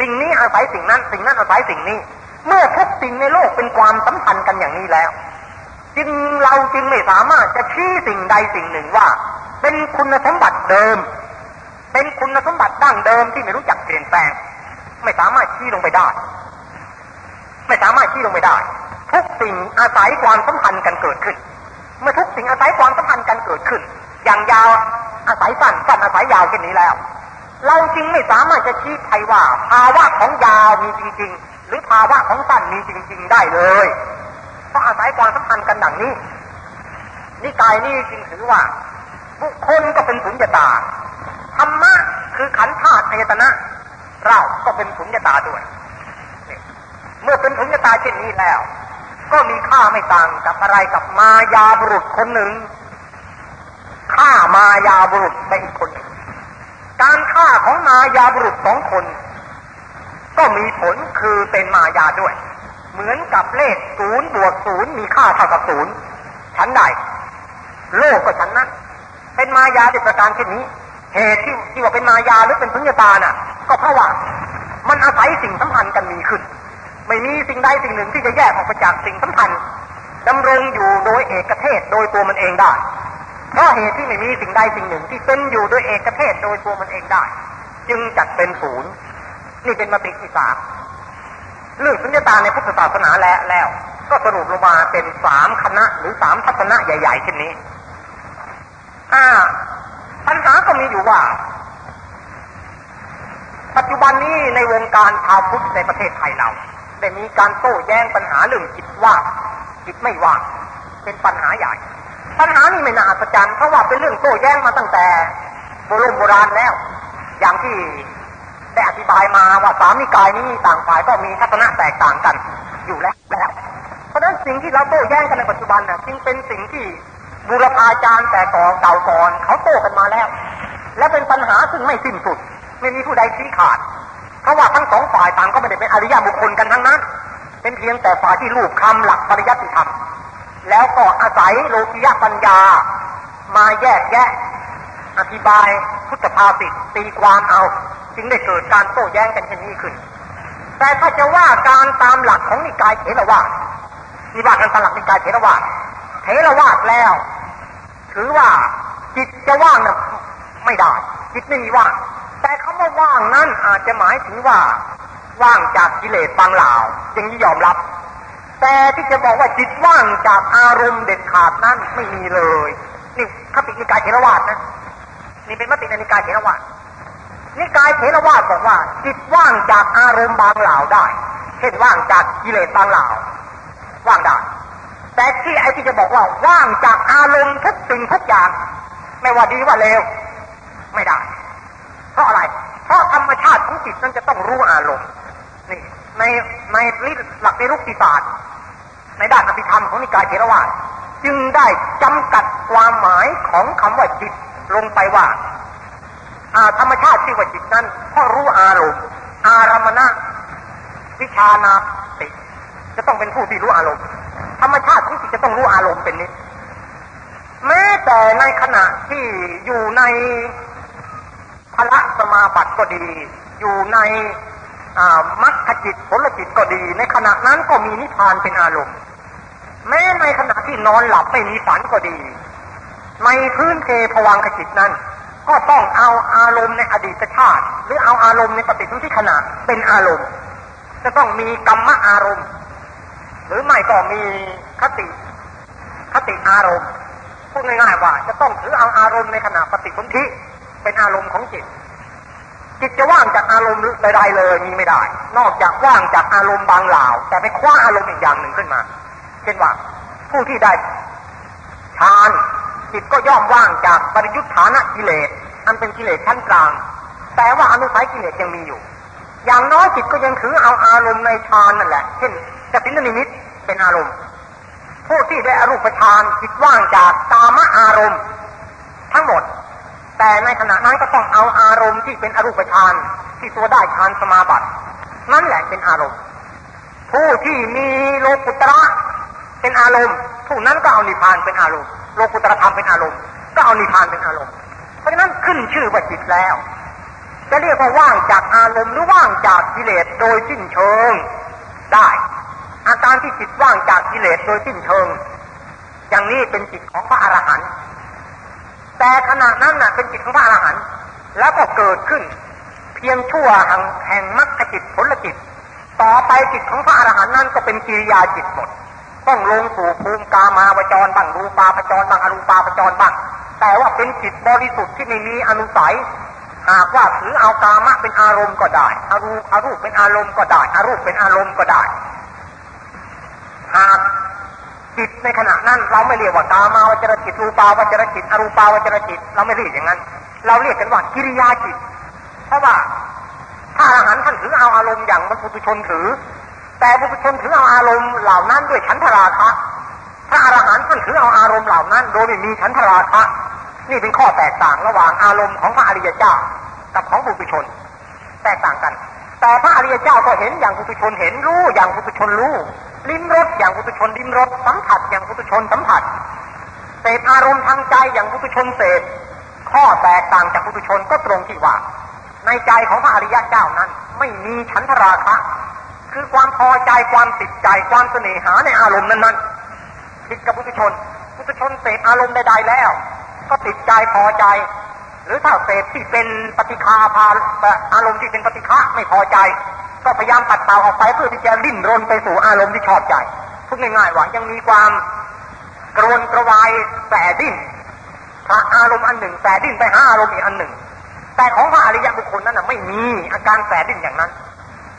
สิ่งนี้อาศัยสิ่งนั้น สิ่งนั้นอาศัยสิ่งนี้ เมื่อทุกสิ่งในโลกเป็นความสัมพันธ์กันอย่างนี้แล้ว จึงเราจึงไม่สามารถจะชี้สิ่งใดสิ่งหนึ่งว่า เป็นคุณสมบัติเดิม เป็นคุณสมบัติดั้งเดิมที่ไม่รู้จักเปลี่ยนแปลง ไม่สามารถชี้ลงไปได้ ไม่สามารถชี้ลงไปได้ ทุกสิ่งอาศัยความสัมพันธ์กันเกิดขึ้น เมื่อทุกสิ่งอาศัยความสัมพันธ์กันเกิดขึ้น อย่างยาวอาศัยสั้นสั้นอาศัยยาวเช่นนี้แล้ว เราจริงไม่สามารถจะชี้ไทยว่า ภาวะของยาวมีจริง ๆ หรือภาวะของสั้นมีจริง ๆ ได้เลยเพราะอาศัยความสัมพันธ์กันดังนี้นิกายนี้จึงถือว่า บุคคลก็เป็นสุญญตาธรรมะคือขันธ์ธาตุอายตนะ เราก็เป็นสุญญตาด้วย เมื่อเป็นสุญญตาเช่นนี้แล้ว ก็มีค่าไม่ต่างกับอะไรกับมายาบุรุษคนหนึ่งฆ่ามายาบุรุษไปอีกคนหนึ่งการฆ่าของมายาบุรุษสองคน ก็มีผลคือเป็นมายาด้วย เหมือนกับเลขศูนย์บวกศูนย์มีค่าเท่ากับศูนย์ชั้นใดโลกก็ชั้นนั้น เป็นมายาในประการเช่นนี้ เหตุที่ที่ว่าเป็นมายาหรือเป็นพุญญาตาน่ะ ก็เพราะว่ามันอาศัยสิ่งสัมพันธ์กันมีขึ้น ไม่มีสิ่งใดสิ่งหนึ่งที่จะแยกออกไปจากสิ่งสัมพันธ์ดำรงอยู่โดยเอกเทศโดยตัวมันเองได้ เพราะเหตุที่ไม่มีสิ่งใดสิ่งหนึ่งที่เป็นอยู่โดยเอกเทศโดยตัวมันเองได้ จึงจัดเป็นศูนย์นี่เป็นมติที่สามเรื่องสุญญตาในพุทธศาสนาแล้วแล้ว ก็สรุปลงมาเป็นสามคณะหรือสามทัศนะใหญ่ๆเช่นนี้ อ่า ปัญหาก็มีอยู่ว่า ปัจจุบันนี้ในวงการชาวพุทธในประเทศไทยเรา ได้มีการโต้แย้งปัญหาเรื่องจิตว่างจิตไม่ว่างเป็นปัญหาใหญ่ ปัญหานี้ไม่น่าอัศจรรย์เพราะว่าเป็นเรื่องโต้แย้งมาตั้งแต่โบราณโบราณแล้ว อย่างที่ได้อธิบายมาว่าสามนิกายนี้ต่างฝ่ายก็มีทัศนะแตกต่างกันอยู่แล้วแล้ว เพราะฉะนั้นสิ่งที่เราโต้แย้งกันในปัจจุบันน่ะจึงเป็นสิ่งที่ บุรพาจารย์แต่ก่อนเก่าก่อนเขาโต้กันมาแล้ว และเป็นปัญหาซึ่งไม่สิ้นสุด ไม่มีผู้ใดชี้ขาด เพราะว่าทั้งสองฝ่ายต่างก็ไม่ได้เป็นอริยบุคคลกันทั้งนั้น เป็นเพียงแต่ฝ่ายที่ลูกคำหลักปริยัติธรรม แล้วก็อาศัยโลกิยปัญญา มาแยกแยะ อธิบายพุทธภาษิตตีความเอาจึงได้เกิดการโต้แย้งกันเช่นนี้ขึ้น แต่ถ้าจะว่าการตามหลักของนิกายเถรวาทนี่ว่ากันตามหลักนิกายเถรวาทเถรวาทแล้ว ถือว่าจิตจะว่างนะไม่ได้ จิตไม่มีว่าง แต่คำว่าว่างนั้นอาจจะหมายถึงว่า ว่างจากกิเลสบางเหล่าจึงยอมรับ แต่ที่จะบอกว่าจิตว่างจากอารมณ์เด็ดขาดนั้นไม่มีเลยนี่คตินิกายเถรวาทนะนี่เป็นมติในนิกายเถรวาทนิกายเถรวาทบอกว่า จิตว่างจากอารมณ์บางเหล่าได้ เช่นว่างจากกิเลสบางเหล่าว่างได้ แต่ที่ไอ้ที่จะบอกว่าว่างจากอารมณ์ทุกสิ่งทุกอย่าง ไม่ว่าดีว่าเลวไม่ได้ เพราะอะไร เพราะธรรมชาติของจิตนั้นจะต้องรู้อารมณ์นี่ในในหลักในรุกติศาสตร์ในด้านอภิธรรมของนิกายเถรวาทจึงได้จำกัดความหมายของคำว่าจิตลงไปว่าธรรมชาติที่ว่าจิตนั้นเพราะรู้อารมณ์ อารมณะวิชานาติจะต้องเป็นผู้ที่รู้อารมณ์ ธรรมชาติของจิตจะต้องรู้อารมณ์เป็นนิดแม้แต่ในขณะที่อยู่ในพระสมาบัติก็ดี อยู่ในมรรคจิตผลจิตก็ดี ในขณะนั้นก็มีนิพพานเป็นอารมณ์ แม้ในขณะที่นอนหลับไม่มีฝันก็ดี ในพื้นเพผวังขจิตนั้น ก็ต้องเอาอารมณ์ในอดีตชาติ หรือเอาอารมณ์ในปฏิสนธิขณะเป็นอารมณ์ จะต้องมีกรรมอารมณ์ หรือไม่ก็มีคติ คติอารมณ์พูดง่ายๆว่า จะต้องถือเอาอารมณ์ในขณะปฏิสนธิเป็นอารมณ์ของจิต จิตจะว่างจากอารมณ์ใดๆเลยมีไม่ได้ นอกจากว่างจากอารมณ์บางเหล่า แต่ไปคว้าอารมณ์อีกอย่างหนึ่งขึ้นมา เช่นว่า ผู้ที่ได้ฌานจิตก็ย่อมว่างจากปริยุทธานะกิเลสอันเป็นกิเลสชั้นกลาง แต่ว่าอนุสัยกิเลสยังมีอยู่ อย่างน้อยจิตก็ยังถือเอาอารมณ์ในฌานนั่นแหละ เช่น จะสินนิมิตเป็นอารมณ์ ผู้ที่ได้อรูปฌานจิตว่างจากตามะอารมณ์ ทั้งหมด แต่ในขณะนั้นก็ต้องเอาอารมณ์ที่เป็นอรูปฌานที่ตัวได้ฌานสมาบัติ นั่นแหละเป็นอารมณ์ ผู้ที่มีโลกุตระเป็นอารมณ์ ผู้นั้นก็เอานิพพานเป็นอารมณ์โลกุตระธรรมเป็นอารมณ์ ก็เอานิพพานเป็นอารมณ์ เพราะฉะนั้นขึ้นชื่อว่าจิตแล้วจะเรียกว่าว่างจากอารมณ์หรือว่างจากกิเลสโดยสิ้นเชิงได้ อาการที่จิตว่างจากกิเลสโดยสิ้นเชิง อย่างนี้เป็นจิตของพระอรหันต์แต่ขณะนั้นน่ะเป็นจิตของพระอรหันต์แล้วก็เกิดขึ้น เพียงชั่วแห่งแห่งมรรคจิตผลจิต ต่อไปจิตของพระอรหันต์นั้นก็เป็นกิริยาจิตหมด ต้องลงสู่ภูมิกามาวจรบ้างรูปาปจรบ้างอรูปาปจรบ้างแต่ว่าเป็นจิตบริสุทธิ์ที่ไม่มีอนุสัยหากว่าถือเอากามะเป็นอารมณ์ก็ได้อารูปอารูปเป็นอารมณ์ก็ได้อารูปเป็นอารมณ์ก็ได้ หากจิตในขณะนั้น เราไม่เรียกว่ากามาวจรจิตรูปาวจรจิตอรูปาวจรจิต เราไม่เรียกอย่างนั้น เราเรียกกันว่ากิริยาจิต เพราะว่าถ้าอรหันต์ท่านถือเอาอารมณ์อย่างมันปุถุชนถือ แต่ปุถุชนถือเอาอารมณ์เหล่านั้นด้วยฉันทราคะพระอรหันต์ท่านถือเอาอารมณ์เหล่านั้น โดยไม่มีฉันทราคะ นี่เป็นข้อแตกต่างระหว่างอารมณ์ของพระอริยเจ้า กับของปุถุชน แตกต่างกัน แต่พระอริยเจ้าก็เห็นอย่างปุถุชนเห็นรู้อย่างปุถุชนรู้ ลิ้มรสอย่างปุถุชนลิ้มรสสัมผัสอย่างปุถุชนสัมผัสเสพอารมณ์ทางใจอย่างปุถุชนเสพข้อแตกต่างจากปุถุชนก็ตรงที่ว่า ในใจของพระอริยะเจ้านั้น ไม่มีฉันทราคะ คือความพอใจความติดใจความเสน่หาในอารมณ์นั้นๆผิดกับปุถุชนปุถุชนเสพอารมณ์ใดๆแล้ว ก็ติดใจพอใจ หรือถ้าเสพที่เป็นปฏิฆาพาอารมณ์ที่เป็นปฏิฆะไม่พอใจ ก็พยายามปัดเป่าออกไปเพื่อที่จะลิ้นรนไปสู่อารมณ์ที่ชอบใจพูดง่ายๆว่ายังมีความกรวนกระวายแสดิ้นพระอารมณ์อันหนึ่งแสดิ้นไปหาอารมณ์อีกอันหนึ่ง แต่ของพระอริยบุคคลนั้นไม่มีอาการแสดิ้นอย่างนั้น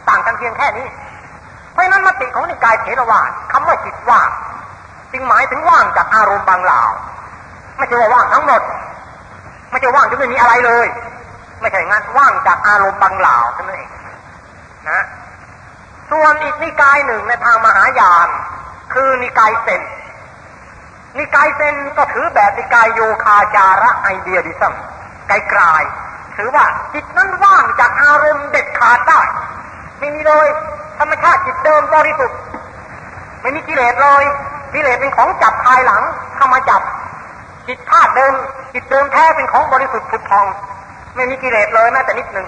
ต่างกันเพียงแค่นี้ เพราะนั้นมติของนิกายเถรวาทคำว่าจิตว่าจึงหมายถึงว่างจากอารมณ์บางเหล่าไม่ใช่ว่าว่างทั้งหมด ไม่ใช่ว่างจนไม่มีอะไรเลย ไม่ใช่งั้นว่างจากอารมณ์บางเหล่าเท่านั้นเอง นะส่วนอีกนิกายหนึ่งในทางมหายาน คือนิกายเซนนิกายเซนก็ถือแบบนิกายโยคาจาระไอเดียดิซัมไกลกลายถือว่าจิตนั้นว่างจากอารมณ์เด็ดขาดได้ไม่มีเลยธรรมชาติจิตเดิมบริสุทธิ์ไม่มีกิเลสเลยกิเลสเป็นของจับภายหลังเข้ามาจับ จิตธาตุเดิมจิตเดิมแท้เป็นของบริสุทธิ์ผุดผ่อง ไม่มีกิเลสเลยแม้แต่นิดหนึ่ง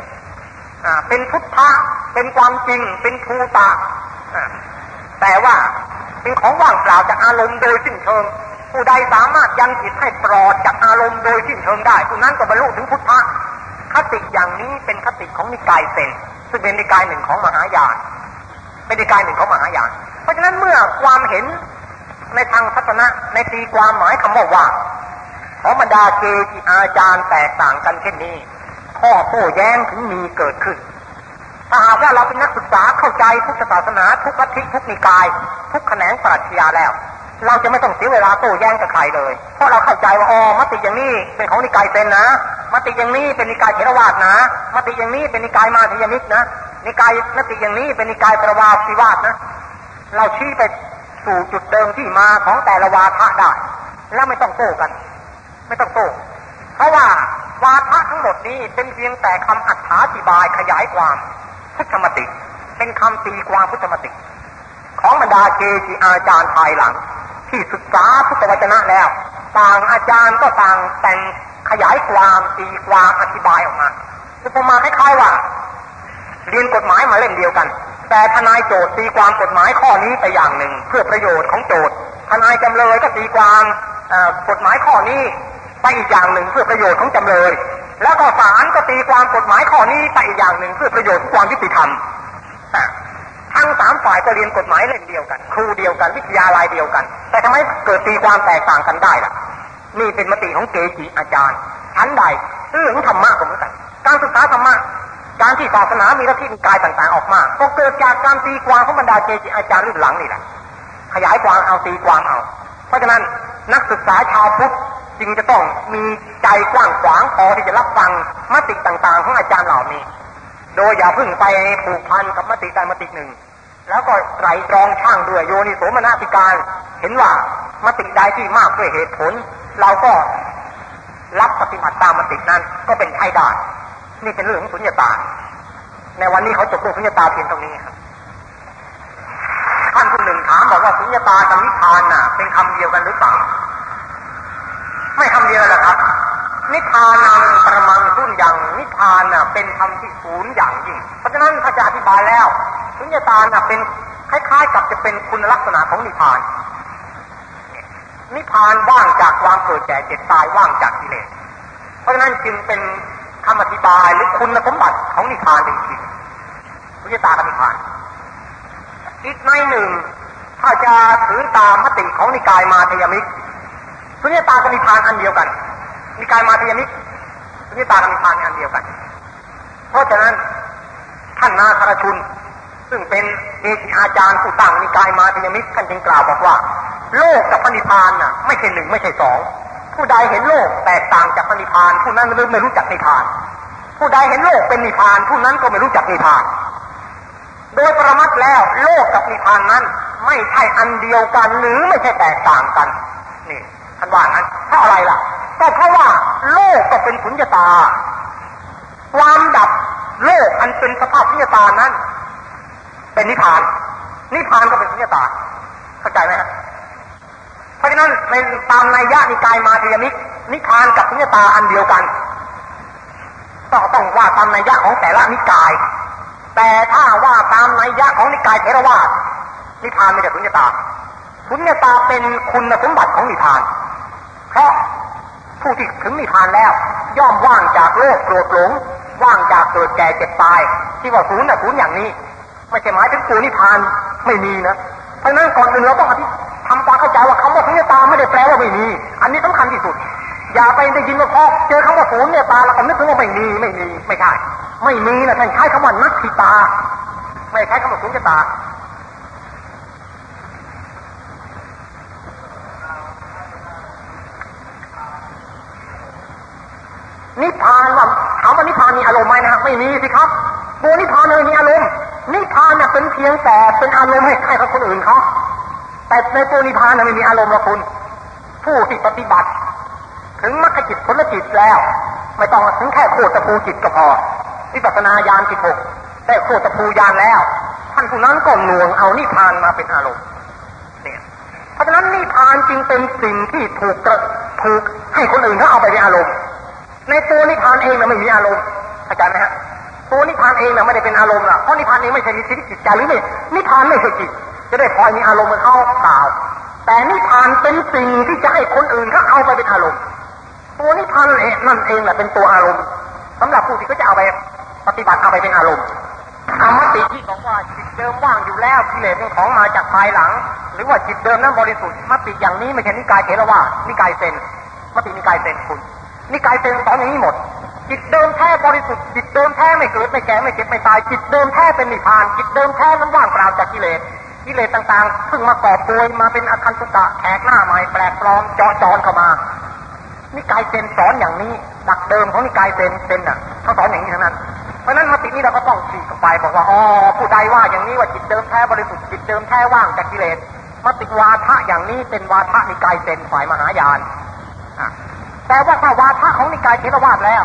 เป็นพุทธะเป็นความจริง เป็นภูตะแต่ว่าเป็นของว่างเปล่าจากอารมณ์โดยสิ้นเชิง ผู้ใดสามารถยันจิตให้ปลอดจากอารมณ์โดยสิ้นเชิงได้ผู้นั้นก็บรรลุถึงพุทธะคติอย่างนี้เป็นคติของนิกายเซนซึ่งเป็นนิกายหนึ่งของมหายานเป็นนิกายหนึ่งของมหายานเพราะฉะนั้นเมื่อความเห็นในทางพัฒนะในตีความหมายคำว่าว่าของบรรดาเกจิอาจารย์แตกต่างกันเช่นนี้ ข้อโต้แย้งถึงมีเกิดขึ้น ถ้าหากว่าเราเป็นนักศึกษาเข้าใจพุทธศาสนา ทุกลัทธิทุกนิกาย ทุกแขนงปรัชญาแล้ว เราจะไม่ต้องเสียเวลาโต้แย้งกับใครเลย เพราะเราเข้าใจว่าอ๋อมติอย่างนี้เป็นของนิกายเป็นนะมติอย่างนี้เป็นนิกายเทรวาสนะมติอย่างนี้เป็นนิกายมาธยมิกนะนิกายมติอย่างนี้เป็นนิกายประวาสิวาสนะ เราชี้ไปสู่จุดเดิมที่มาของแต่ละวาทะได้ แล้วไม่ต้องโต้กัน ไม่ต้องโต้เพราะว่า วาทะทั้งหมดนี้เป็นเพียงแต่คำอธิบายขยายความพุทธมติ เป็นคำตีความพุทธมติ ของบรรดาเกจิอาจารย์ภายหลัง ที่ศึกษาพุทธวจนะแล้ว ต่างอาจารย์ก็ต่างแต่งขยายความตีความอธิบายออกมาอุปมาคล้ายๆว่าเรียนกฎหมายมาเล่มเดียวกัน แต่ทนายโจทย์ตีความกฎหมายข้อนี้ไปอย่างหนึ่ง เพื่อประโยชน์ของโจทย์ทนายจำเลยก็ตีความกฎหมายข้อนี้ ไปอีกอย่างหนึ่งเพื่อประโยชน์ของจำเลย แล้วก็ศาลก็ตีความกฎหมายข้อนี้ไปอีกอย่างหนึ่งเพื่อประโยชน์ของความยุติธรรมทั้งสามฝ่ายก็เรียนกฎหมายเล่มเดียวกัน ครูเดียวกันวิทยาลัยเดียวกัน แต่ทำไมเกิดตีความแตกต่างกันได้ล่ะ นี่เป็นมติของเกจิอาจารย์ชั้นใดเรื่องธรรมะก็เหมือนกันการศึกษาธรรมะการที่ศาสนามีลัทธินิกายต่างๆออกมา ก็เกิดจากการตีความของบรรดาเกจิอาจารย์รุ่นหลังนี่แหละขยายความเอาตีความเอา เพราะฉะนั้นนักศึกษาชาวพุทธ จึงจะต้องมีใจกว้างขวางพอที่จะรับฟังมติต่างๆของอาจารย์เหล่านี้ โดยอย่าพึ่งไปผูกพันกับมติใดมติหนึ่ง แล้วก็ไตรตรองช่างด้วยโยนิโสมนาติการ เห็นว่ามติใดที่มากด้วยเหตุผล เราก็รับปฏิบัติตามมตินั้นก็เป็นไทยได้นี่เป็นเรื่องของสุญญตา ในวันนี้เขาจบเรื่องสุญญตาเพียงตรงนี้ครับท่านคนหนึ่งถามบอกว่าสุญญตากับนิพพานน่ะ เป็นคำเดียวกันหรือเปล่า ไม่คำเดียวแหละครับ นิพพานังประมังรุ่นอย่างนิพพานน่ะเป็นคำที่ศูนย์อย่างยิ่ง เพราะฉะนั้นถ้าจะอธิบายแล้วสุญญตาน่ะเป็นคล้ายๆ กับจะเป็นคุณลักษณะของนิพพาน นิพพานว่างจากความเกิดแก่เจ็บตายว่างจากกิเลส เพราะฉะนั้นจึงเป็นคำอธิบายหรือคุณสมบัติของนิพพานจริงๆสุญญตากับนิพพาน อีกในหนึ่งถ้าจะถือตามมติของนิกายมาเทยมิก สุญญตากับนิพพานอันเดียวกันนิกายมาเทยมิกสุญญตากับนิพพานอันเดียวกัน เพราะฉะนั้นท่านนาคารชุน ซึ่งเป็นเอจิอาจารย์ผู้ตั้งนิกายมาเทยมิกท่านจึงกล่าวบอกว่า โลกกับพระนิพพานน่ะไม่ใช่หนึ่งไม่ใช่สองผู้ใดเห็นโลกแตกต่างจากนิพพาน ผู้นั้นไม่รู้จักนิพพาน ผู้ใดเห็นโลกเป็นนิพพาน ผู้นั้นก็ไม่รู้จักนิพพาน โดยประมัดแล้วโลกกับนิพพานนั้น ไม่ใช่อันเดียวกันหรือไม่ใช่แตกต่างกันนี่ ท่านว่างั้นเพราะอะไรล่ะ ก็เพราะว่าโลกก็เป็นสุญญตา ความดับโลกอันเป็นสภาพสุญญตานั้น เป็นนิพพาน นิพพานก็เป็นสุญญตา เข้าใจไหมครับเพราะฉะนั้นในตามนัยยะนิกายมาเทยมิกนิพานกับสุญญตาอันเดียวกันต้องต้องว่าตามนัยยะของแต่ละนิกาย แต่ถ้าว่าตามนัยยะของนิกายเทรวาสนิพานไม่ใช่สุญญตา สุญญตาเป็นคุณสมบัติของนิพาน เพราะผู้ที่ถึงนิพพานแล้ว ย่อมว่างจากโลกโกรธหลง ว่างจากเกิดแก่เจ็บตาย ที่ว่าศูนย์น่ะศูนย์อย่างนี้ ไม่ใช่หมายถึงตัวนิพพานไม่มีนะเพราะนั้นก่อนอื่นเราต้องทำความเข้าใจว่าคำว่าสุญญตาไม่ได้แปลว่าไม่มี อันนี้สำคัญที่สุด อย่าไปได้ยินว่าพอเจอคำว่าศูนย์เนี่ยตาแล้วก็นึกถึงว่าไม่มีไม่มีไม่ใช่ ไม่มีนะท่านใช้คำว่านักทิตา ไม่ใช้คำว่าสุญญตา นิพพานว่าถามว่านิพพานมีอารมณ์ไหมนะไม่มีสิครับตัวนิพพานเลยมีอารมณ์นิพพานเนี่ยเป็นเพียงแต่เป็นอารมณ์ให้ใครกับคนอื่นเขาแต่ในตัวนิพพานไม่มีอารมณ์หรอกคุณ ผู้ที่ปฏิบัติ ถึงมรรคจิตผลจิตแล้ว ไม่ต้องถึงแค่โคตรภูจิตก็พอวิปัสนาญาณสิบหกได้โคตรภูญาณแล้วท่านผู้นั้นก็หน่วงเอานิพพานมาเป็นอารมณ์เนี่ยเพราะฉะนั้นนิพพานจึงเป็นสิ่งที่ถูกถูกให้คนอื่นเขาเอาไปเป็นอารมณ์ ในตัวนิพพานเองนะไม่มีอารมณ์เข้าใจไหมฮะตัวนิพพานเองนะไม่ได้เป็นอารมณ์ละเพราะนิพพานเองไม่ใช่มีชีวิตจิตใจหรือไม่นิพพานไม่ใช่จิต จะได้คอยมีอารมณ์มันเข้าเปล่าแต่นิพพานเป็นสิ่งที่จะให้คนอื่นเขาเอาไปเป็นอารมณ์ ตัวนิพพานเองนั่นเองแหละเป็นตัวอารมณ์สำหรับผู้ที่เขาจะเอาไปปฏิบัติเอาไปเป็นอารมณ์คำมติที่บอกว่าจิตเดิมว่างอยู่แล้วกิเลสเป็นของมาจากภายหลัง หรือว่าจิตเดิมนั้นบริสุทธิ์มติอย่างนี้ไม่ใช่นิกายเทรวาสนิกายเซนมตินิกายเซนคุณ นิกายเซนสอนอย่างนี้หมด จิตเดิมแท้บริสุทธิ์จิตเดิมแท้ไม่เกิดไม่แก่ไม่เจ็บไม่ตาย จิตเดิมแท้เป็นนิพพาน จิตเดิมแท้นั้นว่างเปล่าจากกิเลสกิเลสต่างๆ ซึ่งมาก่อตัวมาเป็นอคันตุกะแขกหน้าใหม่แปลกปลอมเจาะจอนเข้ามานิกายเซนสอนอย่างนี้ดักเดิมของนิกายเซนเซนอะเขาสอนอย่างนี้ทั้งนั้นเพราะนั้นมาตินี้เราก็ต้องฉีกไปบอกว่าอ๋อผู้ใดว่าอย่างนี้ว่าจิตเดิมแท้บริสุทธิ์จิตเดิมแท้ว่างจากกิเลสมติวาทะอย่างนี้เป็นวาทะนิกายเซนฝ่ายมหายาน แต่ว่าถ้าวาทะของนิกายเทรวาสแล้ว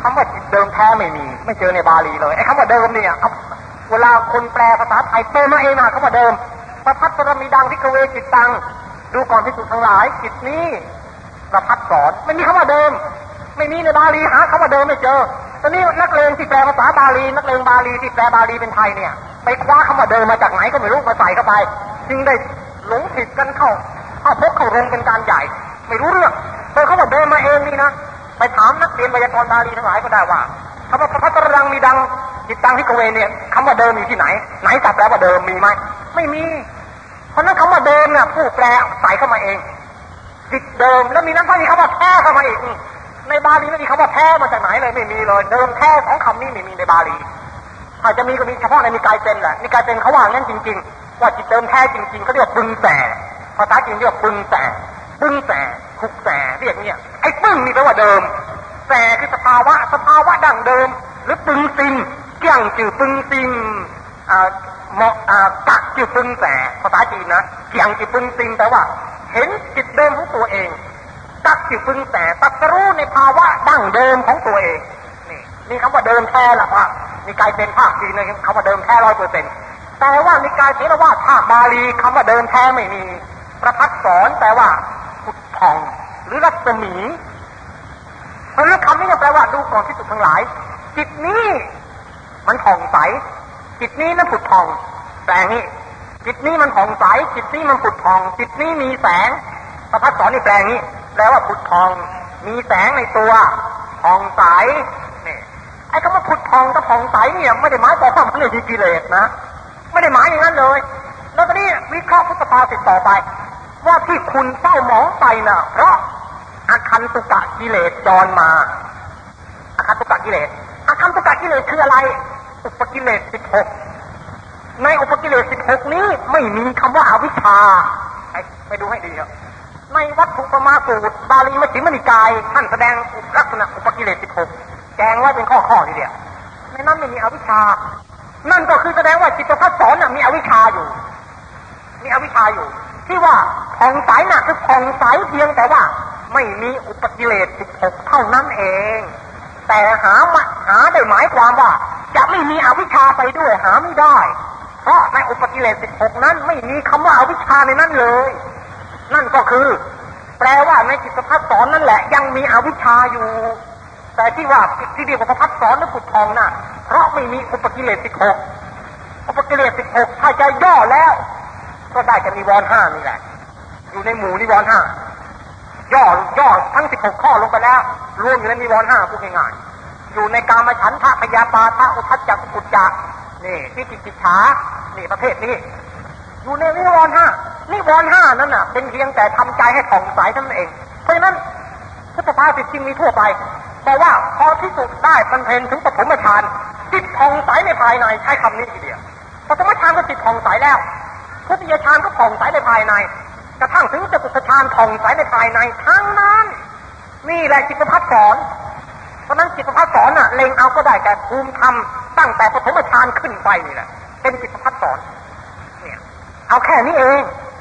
คำว่าจิตเดิมแท้ไม่มี ไม่เจอในบาลีเลยไอ้คำว่าเดิมเนี่ยเวลาคนแปลภาษาไทยเติมมาเองนะคำว่าเดิมประพัดปรมีดังที่กเวจิตตัง ดูก่อนที่สุดทั้งหลายจิตนี้ประพัดสอนไม่มีคำว่าเดิม ไม่มีในบาลีหาคำว่าเดิมไม่เจอตอนนี้นักเลงที่แปลภาษาบาลี นักเลงบาลีที่แปลบาลีเป็นไทยเนี่ย ไปคว้าคำว่าเดิมมาจากไหนก็ไม่รู้มาใส่เข้าไป จึงได้หลงผิดกันเข้าเข้าพกเข้ารงเป็นการใหญ่ ไม่รู้เรื่องเธอเขาบอกเดิมมาเองนี่นะไปถามนักเรียนไวยากรณ์บาลีทั้งหลายก็ได้ว่าคำว่าพระพัตรังมีดังจิตตังที่กเวเนี่ยคำว่าเดิมอยู่ที่ไหน ไหนจับแล้วว่าเดิมมีไหมไม่มี เพราะนั้นคำว่าเดิมเนี่ยผู้แปลใส่เข้ามาเองจิตเดิมแล้วมีนั้นก็มีคำว่าแท้เข้ามาอีกในบาลีไม่มีคำว่าแท้มาจากไหนเลยไม่มีเลยเดิมแท้ของคำนี้ไม่มีในบาลีถ้าจจะมีก็มีเฉพาะในนิกายเซนแหละนิกายเซนเขาว่างั้นจริง ๆ ว่าจิตเดิมแท้จริงๆเขาเรียกว่าปึงแสภาษาจีนเรียกว่าปึงแส ปึ้งแสคุกแสเรียกเนี่ยไอ้ปึ้งนี่แปลว่าเดิมแสคือสภาวะสภาวะดั้งเดิม หรือปึงซินเกี่ยงจือปึงซินอ่าเหมาะอ่ากักจือปึงแสภาษาจีนนะเกี่ยงจือปึงซินแปลว่า เห็นจิตเดิมของตัวเองตักจือปึงแสตัดรู้ในภาวะดั้งเดิมของตัวเองนี่นี่คำว่าเดิมแท้ละว่านี่กลายเป็นภาคจีนเลยคำว่าเดิมแท้ร้อยเปอร์เซ็นต์แต่ว่านิกายเทรวาสภาคบาลีคำว่าเดิมแท้ไม่มี ประพัดสอนแต่ว่าผุดผ่องหรือรัศมีเพราะนั้นคำนี้แปลว่าดูก่อนที่สุดทั้งหลาย จิตนี้มันผ่องใส จิตนี้นั้นผุดผ่องแสงนี้จิตนี้มันผ่องใส จิตนี้มันผุดผ่อง จิตนี้มีแสง ประพัดสอนนี่แปลงนี้แปลว่าผุดผ่อง มีแสงในตัวผ่องใสนี่ไอ้คำว่าผุดผ่องกับผ่องใสเนี่ย ไม่ได้หมายความว่ามันไม่มีกิเลสนะไม่ได้หมายอย่างนั้นเลย แล้วตอนนี้วิเคราะห์พุทธภาษิตต่อไป ว่าที่คุณเศร้าหมองไปนะ่ะ เพราะอาคันตุกะกิเลสจรมาอาคันตุกะกิเลสอาคันตุกะกิเลสคืออะไร อุปกิเลสสิบหกในอุปกิเลสสิบหกนี้ไม่มีคำว่าอาวิชชาไปไปดูให้ดีครับในวัตถุประมาสูตรบาลีมชิมนิกาย ท่านแสดงลักษณะอุปกิเลสสิบหกแจงไว้เป็นข้อข้อทีเดียวในนั้นไม่มีอวิชชา นั่นก็คือแสดงว่าจิตพัฒสอนมีอวิชชาอยู่ อวิชชาอยู่ ที่ว่าผ่องใสน่ะคือผ่องใสเพียงแต่ว่า ไม่มีอุปกิเลสสิบหกเท่านั้นเอง แต่หามาหาได้หมายความว่า จะไม่มีอวิชชาไปด้วยหาไม่ได้ เพราะในอุปกิเลสสิบหกนั้นไม่มีคำว่าอาวิชชาในนั้นเลย นั่นก็คือ แปลว่าในจิตพัฒสอนนั่นแหละ ยังมีอวิชชาอยู่ แต่ที่ว่าที่เรียกว่าพัฒสอนหรือผุดทองน่ะเพราะไม่มีอุปกิเลสสิบหกอุปกิเลสสิบหกถ้าจะย่อแล้ว ก็ได้จะมีวรห้านี่แหละ อยู่ในหมู่นิวรห้าย่อย่อทั้งสิบหกข้อลงไปแล้ว รวมอยู่ในนิวรห้าพูดง่ายๆอยู่ในกามฉันทะพยาปาทะอุทัจจกุจจะนี่ที่จิตจิตฉานี่ประเภทนี้ อยู่ในนิวรห้านิวรห้านั่นน่ะ เป็นเพียงแต่ทำใจให้ผ่องใสเท่านั้นเอง เพราะฉะนั้นพุทธภาษิตจริงมีทั่วไป แต่ว่าพอที่สุดได้บรรเพนถึงปฐมฌานจิตผ่องใสในภายในใช้คำนี้ทีเดียวปฐมฌานก็จิตผ่องใสแล้ว ทธิยฌานก็ผ่องใสในภายใน กระทั่งถึงจตุตฌานผ่องใสในภายใน ทั้งนั้น นี่แหละจิตพัฒสอน เพราะนั้นจิตพัฒสอนน่ะเล็งเอาก็ได้แต่ภูมิธรรมตั้งแต่ปฐมฌานขึ้นไปนี่แหละเป็นจิตพัฒสอนเนี่ยเอาแค่นี้เอง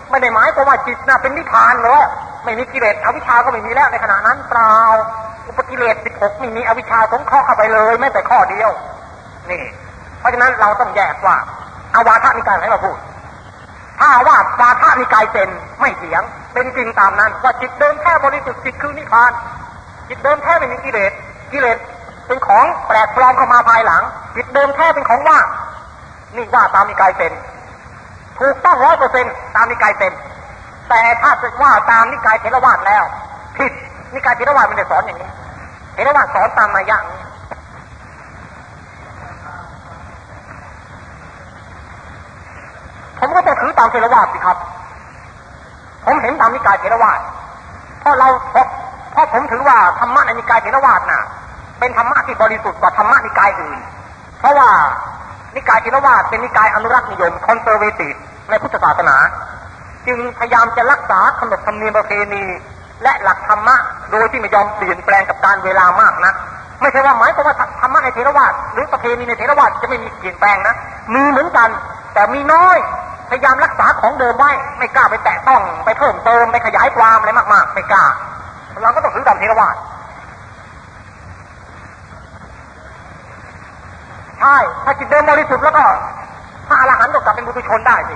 ไม่ได้หมายความว่าจิตน่ะเป็นนิพพานหรอกไม่มีกิเลสอวิชชาก็ไม่มีแล้วในขณะนั้นเปล่าอุปกิเลสสิบหกไม่มีอวิชชาสงเคราะห์เข้าไปเลยแม้แต่ข้อเดียว นี่ เพราะฉะนั้นเราต้องแยกว่าอาวาทนิกายให้เราพูด ถ้าว่าวาทนิกายเป็นไม่เถียง เป็นจริงตามนั้น ว่าจิตเดิมแท้บริสุทธิ์จิตคือนิพพาน จิตเดิมแท้ไม่มีกิเลสกิเลสเป็นของแปลกปลอมเข้ามาภายหลัง จิตเดิมแท้เป็นของว่างนี่ว่าตามนิกายเป็นถูกต้องร้อยเปอร์เซ็นตามนิกายเป็นแต่ถ้าจะว่าตามนิกายเทรวาสแล้วผิดนิกายเทรวาสมันจะสอนอย่างนี้เทรวาสสอนตามมายะนี้ผมก็ ต้องถือตามเทรวาสสิครับ ผมเห็นตามนิกายเทรวาสเพราะเราเพราะเพราะผมถือว่าธรรมะในนิกายเทรวาสน่ะ เป็นธรรมะที่บริสุทธิ์กว่าธรรมะนิกายอื่น เพราะว่านิกายเทรวาสเป็นนิกายอนุรักษ์นิยมคอนเซอร์เวทีฟในพุทธศาสนา จึงพยายามจะรักษาขนบธรรมเนียมประเพณีและหลักธรรมะโดยที่ไม่ยอมเปลี่ยนแปลงกับการเวลามากนะไม่ใช่ว่าหมายความว่าธรรมะในเทรวาสหรือประเพณีในเทรวาสจะไม่มีเปลี่ยนแปลงนะมีเหมือนกัน แต่มีน้อย พยายามรักษาของเดิมไว้ ไม่กล้าไปแตะต้อง ไปเพิ่มเติมไปขยายความอะไรมากๆ ไม่กล้า เราก็ต้องถือตามเทรวาสใช่ ถ้าจิตเดิมบริสุทธิ์แล้วก็พระอรหันต์ก็กลับเป็นบุตุชนได้สิ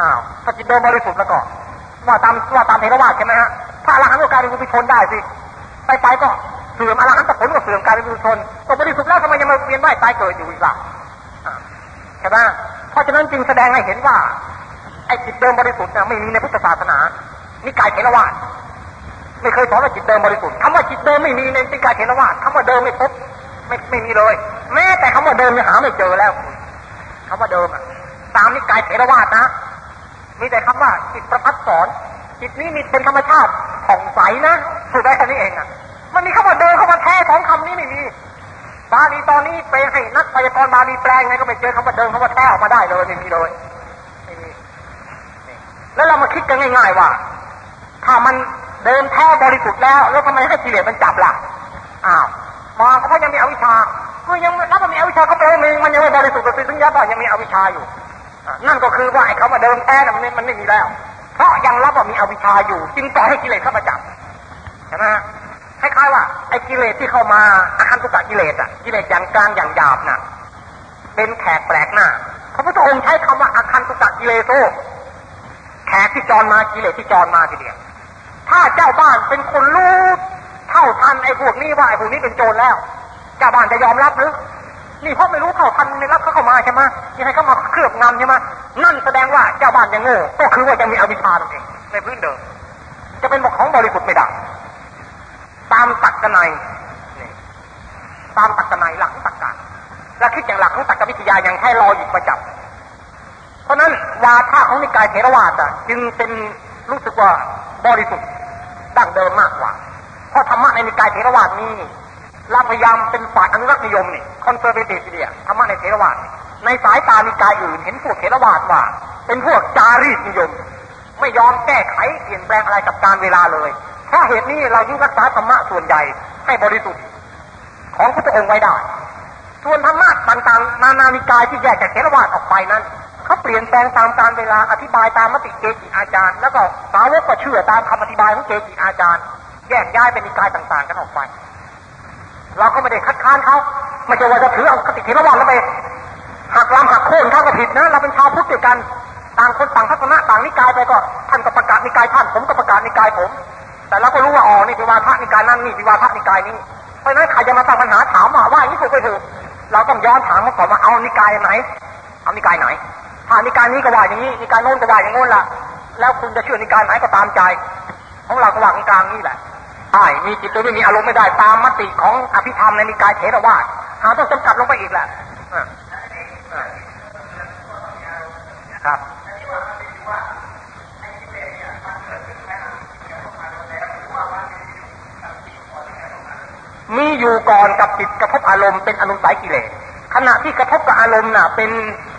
อ้าวถ้าจิตเดิมบริสุทธิ์แล้วก็ว่าตามว่าตามเทรวาสใช่ไหมฮะพระอรหันต์ก็กลายเป็นบุตุชนได้สิไปไปก็เสื่อมอรหันต์ผลก็เสื่อมกลายเป็นบุตุชนก็บริสุทธิ์แล้วทำไมยังมาเวียนว่ายตายเกิดอยู่อีกล่ะ ช่ไหมเพราะฉะนั้นจึงแสดงให้เห็นว่า ไอ้จิตเดิมบริสุทธิ์น่ะไม่มีในพุทธศาสนา นิกายเทรวาสไม่เคยสอนว่าจิตเดิมบริสุทธิ์คำว่าจิตเดิมไม่มีในนิกายเทรวาสคำว่าเดิมไม่พบไม่ไม่มีเลย แม้แต่คำว่าเดิมยังหาไม่เจอแล้วคำว่าเดิมอะตามนิกายเทรวาสนะ มีแต่คำว่าจิตประพัดสอนจิตนี้มีเป็นธรรมชาติผ่องใสนะถูกได้แค่นี้เองอะมันมีคำว่าเดิมคำว่าแท้สองคำนี้ไม่มี บาลีตอนนี้ไปให้นักพยากรณ์บาลีแปลงไงก็ไม่เจอคำว่าเดิมคำว่าแท้ออกมาได้เลยไม่มีเลยไม่มีแล้วเรามาคิดกันง่าย ๆว่า ถ้ามันเดิมแท้บริสุทธิ์แล้วแล้วทำไมให้กิเลสมันจับล่ะอ้าวมองเขายังมีอวิชชาก็ยังรับมันมีอวิชชาเขาแปลมึงมันยังไม่บริสุทธิ์กับสิ่งยับยังมีอวิชชาอยู่นั่นก็คือว่าไอ้เขามาเดิมแท้มันมันไม่มีแล้ว เพราะยังรับว่ามีอวิชชาอยู่ จึงต่อยให้กิเลสเข้ามาจับใช่ไหมคล้ายๆว่า อ้กิเลสที่เข้ามาอาคันตุกะกิเลสอะกิเลสอย่างกลางอย่างหยาบน่ะ เป็นแขกแปลกหน้าพระพุทธองค์ใช้คำว่าอาคันตุกะกิเลโซแขกที่จรมากิเลสที่จรมาทีเดียวถ้าเจ้าบ้านเป็นคนรู้เท่าทันไอ้พวกนี้ว่าไอ้พวกนี้เป็นโจรแล้ว เจ้าบ้านจะยอมรับหรือนี่เพราะไม่รู้เท่าทันไม่รับเขาเข้ามาใช่ไหมยังไงเขามาเคลือบงำใช่ไหมนั่นแสดงว่าเจ้าบ้านยังโง่ก็คือว่ายังมีอวิชชาตรงเองในพื้นเดิม จะเป็นบอกของบริสุทธิ์ไม่ได้ ตามตักกนัยตามตักกนัยหลักของตักกะและคิดอย่างหลักของตักกวิทยาอย่างแค่ logic มาจับ เพราะนั้นวาทะของนิกายเถรวาทจึงเป็นรู้สึกว่าบริสุทธิ์ดั้งเดิมมากกว่า เพราะธรรมะในนิกายเถรวาทนี้เราพยายามเป็นฝ่ายอนุรักษ์นิยมนี่ conservative idea ธรรมะในเถรวาทในสายตานิกายอื่นเห็นพวกเถรวาทว่า เป็นพวกจารีตนิยม ไม่ยอมแก้ไขเปลี่ยนแปลงอะไรกับกาลเวลาเลย เพราะเหตุนี้เรายิ่งรักษาธรรมะส่วนใหญ่ให้บริสุทธิ์ของพระองค์ไว้ได้ ส่วนธรรมะต่างๆนานานิกายที่แยกจากเทรวาสออกไปนั้นเขาเปลี่ยนแปลงตามการเวลาอธิบายตามมติเกจิอาจารย์ แล้วก็สาวกก็เชื่อตามคำอธิบายของเกจิอาจารย์ แยกย้ายเป็นนิกายต่างๆ กันออกไป เราก็ไม่ได้คัดค้านเขาไม่ใช่ว่าจะถือเอาคติเทรวาสแล้วไปหักล้างหักโค่นเขาก็ผิดนะเราเป็นชาวพุทธด้วยกันต่างคนต่างทัศนะต่างนิกายไปก็ท่านก็ประกาศนิกายท่านผมก็ประกาศนิกายผม แต่เราก็รู้ว่าอ๋อนี่เป็นวาทะนิกายนั้นนี่เป็นวาทะนิกายนี้ เพราะฉะนั้นใครจะมาตั้งปัญหาถามว่าว่าอย่างนี้ถูกไปถูกเราต้องย้อนถามเขาก่อนว่าเอานิกายไหนเอานิกายไหนถ้านิกายนี้ก็ว่าอย่างนี้นิกายโน้นก็ว่าอย่างโน้นละแล้วคุณจะเชื่อนิกายไหนก็ตามใจ ของเราก็ว่ากลางนี่แหละใช่มีจิตโดยไม่มีอารมณ์ไม่ได้ตามมติของอภิธรรมในนิกายเถรวาทหาต้องจำกัดลงไปอีกแหละครับ มีอยู่ก่อนกับจิตกระทบอารมณ์เป็นอนุสัยกิเลสขณะที่กระทบกับอารมณ์น่ะ เป็น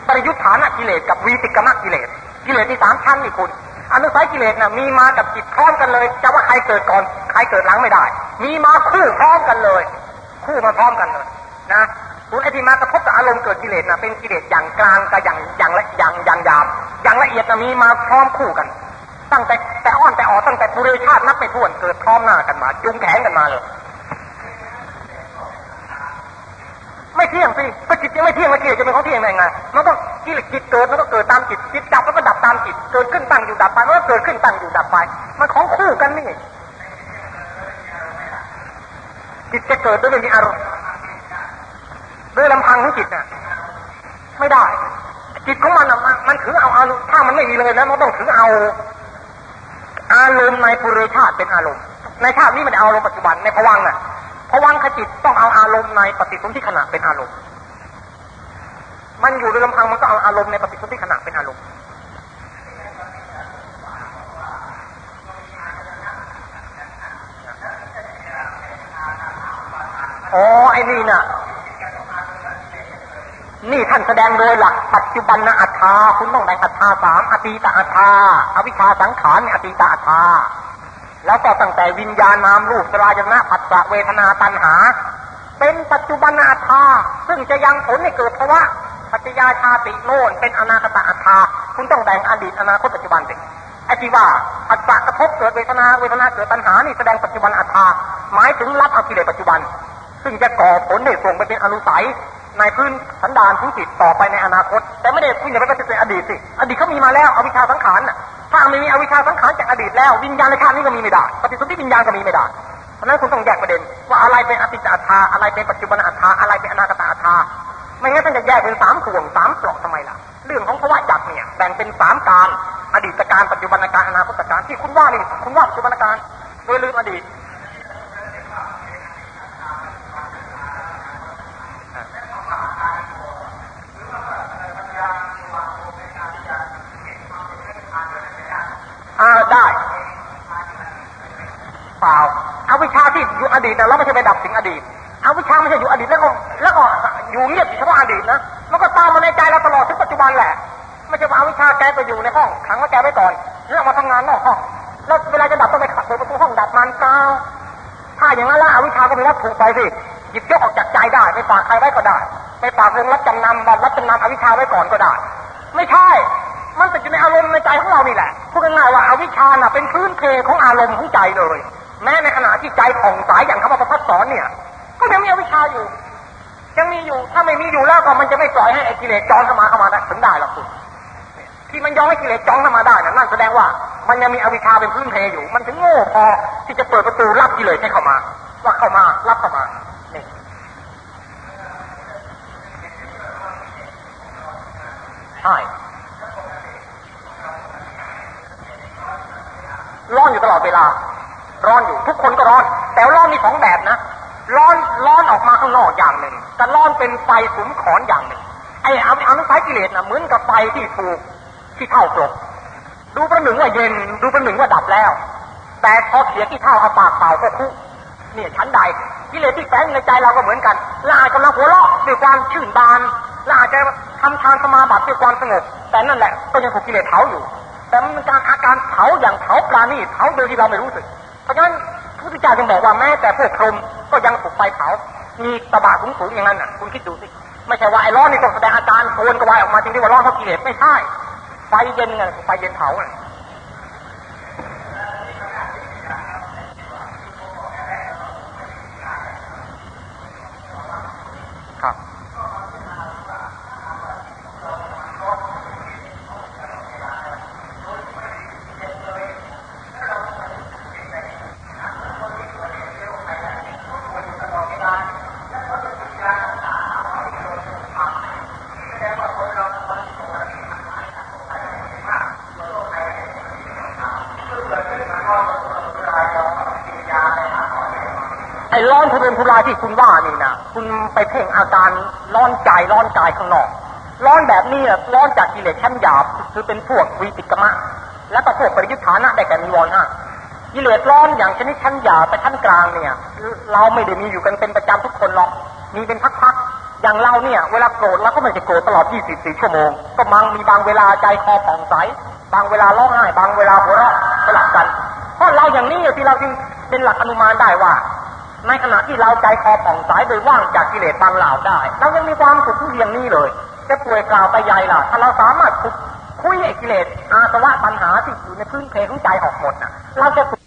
ปริยุทธานะกิเลสกับวีติกมะกิเลสกิเลสที่สามชั้นนี่คุณอนุสัยกิเลสน่ะมีมากับจิตพร้อมกันเลยจะว่าใครเกิดก่อนใครเกิดหลังไม่ได้ มีมาคู่พร้อมกันเลย คู่มาพร้อมกันเลย นะคุณไอที่มากระทบกับอารมณ์เกิดกิเลสน่ะเป็นกิเลสอย่างกลางกับอย่างอย่างละอย่างอย่างหยาบอย่างละเอียดน่ะมีมาพร้อมคู่กัน ตั้งแต่แต่อ้อนแต่ออตั้งแต่ปุเรชาตินับไปทวนเกิดพร้อมหน้ากันมา จุงแขนกันมาเลย ไม่เที่ยงสิก็จิตยังไม่เที่ยงม่เที่ยงจะเป็นของเที่ยงได้ไงมันต้องกิเลสจิตเกิดมันก็เกิดตามจิตจิตดับแล้วก็ดับตามจิตเกิดขึ้นตั้งอยู่ดับไปมันก็เกิดขึ้นตั้งอยู่ดับไปมันของคู่กันนี่จิตจะเกิดด้วยมีอารมณ์ด้วยลำพังของจิตน่ะไม่ได้ จิตของมันอะมันถือเอาอารมณ์ถ้ามันไม่มีเลยแล้วมันต้องถือเอา อารมณ์ในปุเรชาติเป็นอารมณ์ในชาตินี้มันเอาอารมณ์ปัจจุบันในภวังน่ะ วังขจิตต้องเอาอารมณ์ในปฏิสนธิขณะเป็นอารมณ์ มันอยู่โดยลำพังมันก็เอาอารมณ์ในปฏิสนธิขณะเป็นอารมณ์อ๋อไอ้นี่น่ะ นี่ท่านแสดงโดยหลักปัจจุบันนะอัตตาคุณต้องแบ่งอัตตาสามอตีตอัตตาอวิชชาสังขารอตีตอัตตา แล้วก็ตั้งแต่วิญญาณนามรูปสลายนะผัสสะเวทนาตัณหา เป็นปัจจุบันอัตตาซึ่งจะยังผลให้เกิดภาวะปัจจยาชาติโน่นเป็นอนาคตอัตตาคุณต้องแบ่งอดีตอนาคตปัจจุบันสิไอ้ที่ว่าผัสสะกระทบเกิดเวทนาเวทนาเกิดตัณหานี่แสดงปัจจุบันอัตตาหมายถึงรับเอากิเลสปัจจุบัน ซึ่งจะก่อผลให้ส่งไปเป็นอนุสัยในพื้นสันดานของจิตต่อไปในอนาคต แต่ไม่ได้คุณอย่าไปปฏิเสธอดีตสิอดีตเขามีมาแล้วอวิชชาสังขารน่ะ ถ้าไม่มีอวิชชาสังขารจากอดีตแล้ววิญญาณในชาตินี้ก็มีไม่ได้ปฏิสนธิวิญญาณก็มีไม่ได้เพราะนั้นคุณต้องแยกประเด็น ว่าอะไรเป็นอติจอัตตาอะไรเป็นปัจจุบันอัตตาอะไรเป็นอนาคตอัตตาไม่งั้นท่านจะแยกเป็นสามข่วงสามเปลาะทำไมล่ะ เรื่องของภาวะจักเนี่ยแบ่งเป็นสามการอดีตการปัจจุบันการอนาคตการที่คุณว่านี่คุณว่าปัจจุบันการโดยลืมอดีตอ่าได้เปล่าเอา วิชาที่อยู่อดีตนะเราไม่ใช่ไปดับสิ่งอดีต เอาวิชาไม่ใช่อยู่อดีตแล้วก็แล้วก็อยู่เงียบเฉพาะอดีตนะ มันก็ตามมาในใจเราตลอดถึงปัจจุบันแหละ ไม่ใช่ว่าเอาวิชาแกไปอยู่ในห้องขังไว้แกไว้ก่อนแล้วมาทำงานนอกห้อง แล้วเวลาจะดับต้องไปขัดเปิดประตูห้องดับมันเปล่าถ้าอย่างนั้นแล้วอวิชาก็ไม่รับถูกไปสิ หยิบยกออกจากใจได้ไปฝากใครไว้ก็ได้ไปฝากวงรับจำนำบัตรรับจำนำอวิชาไว้ก่อนก็ได้ ไม่ใช่ มันติดอยู่ในอารมณ์ในใจของเรานี่แหละ พูดง่ายๆว่าอาวิชชาน่ะเป็นพื้นเพของอารมณ์ของใจเลย แม้ในขณะที่ใจผ่องใสอย่างคำว่าประพัดสอนเนี่ย ก็ยังมีอวิชชาอยู่ ยังมีอยู่ถ้าไม่มีอยู่แล้วก็มันจะไม่ปล่อยให้ไอ้กิเลสจองเข้ามาเข้ามาได้ถึงได้หรอกคุณที่มันยอมให้กิเลสจองเข้ามาได้นั่นแสดงว่ามันยังมีอวิชชาเป็นพื้นเพอยู่ มันถึงโง่พอที่จะเปิดประตูรับกิเลสให้เข้ามา ว่าเข้ามารับเข้ามานี่ใช่ร้อนอยู่ตลอดเวลา ร้อนอยู่ทุกคนก็ร้อน แต่ร้อนมีสองแบบนะ ร้อนร้อนออกมาข้างนอกอย่างหนึ่งแต่ร้อนเป็นไฟสุมขอนอย่างหนึ่งไอ้ออนุสัยกิเลสนะเหมือนกับไฟที่ถูกที่เท่ากลบดูประหนึ่งว่าเย็นดูประหนึ่งว่าดับแล้ว แต่พอเสียที่เท่าเอาปากเปล่าก็คุเนี่ยชั้นใดกิเลสที่แฝงในใจเราก็เหมือนกันและอาจกำลังหัวเราะด้วยความชื่นบานและอาจจะทำทานสมาบัติด้วยความสงบแต่นั่นแหละก็ยังถูกกิเลสเผาอยู่ แต่มันเป็นการอาการเผาอย่างเผาปราณีเผาโดยที่เราไม่รู้สึก เพราะฉะนั้นพระพุทธเจ้าจึงบอกว่าแม้แต่พวกพรหมก็ยังถูกไฟเผา มีตะบะสูงๆอย่างนั้นน่ะ คุณคิดดูสิ ไม่ใช่ว่าไอ้ร้อนนี่ต้องแสดงอาการโกนกระวายออกมาจริงที่ว่าร้อนเพราะกิเลสไม่ใช่ ไฟเย็นไงไฟเย็นเผาน่ะครับ ไอ้ร้อนทุเรนทุรายที่คุณว่านี่นะคุณไปเพ่งอาการร้อนใจร้อนกายข้างนอก ร้อนแบบนี้ร้อนจากกิเลสชั้นหยาบคือเป็นพวกวิติกมะ แล้วก็พวกปริยุทธานะได้แก่นิวรณ์ห้ากิเลสร้อนอย่างชนิดชั้นหยาบไปชั้นกลางเนี่ย เราไม่ได้มีอยู่กันเป็นประจำทุกคนหรอกมีเป็นพักๆอย่างเราเนี่ย เวลาโกรธเราก็ไม่ใช่โกรธตลอด 24 ชั่วโมง ก็มังมีบางเวลาใจคอผ่องใสบางเวลาร้องไห้บางเวลาหัวเราะสลับกันเพราะเราอย่างนี้ที่เราจึงเป็นหลักอนุมานได้ว่า ในขณะที่เราใจคอผ่องใสโดยว่างจากกิเลสบางเหล่าได้ เรายังมีความสุขที่เพียงนี้เลย จะป่วยกล่าวไปใหญ่ล่ะ ถ้าเราสามารถคุยไอ้กิเลสอาสวะปัญหาที่อยู่ในพื้นเพของใจออกหมดน่ะ เราจะสุข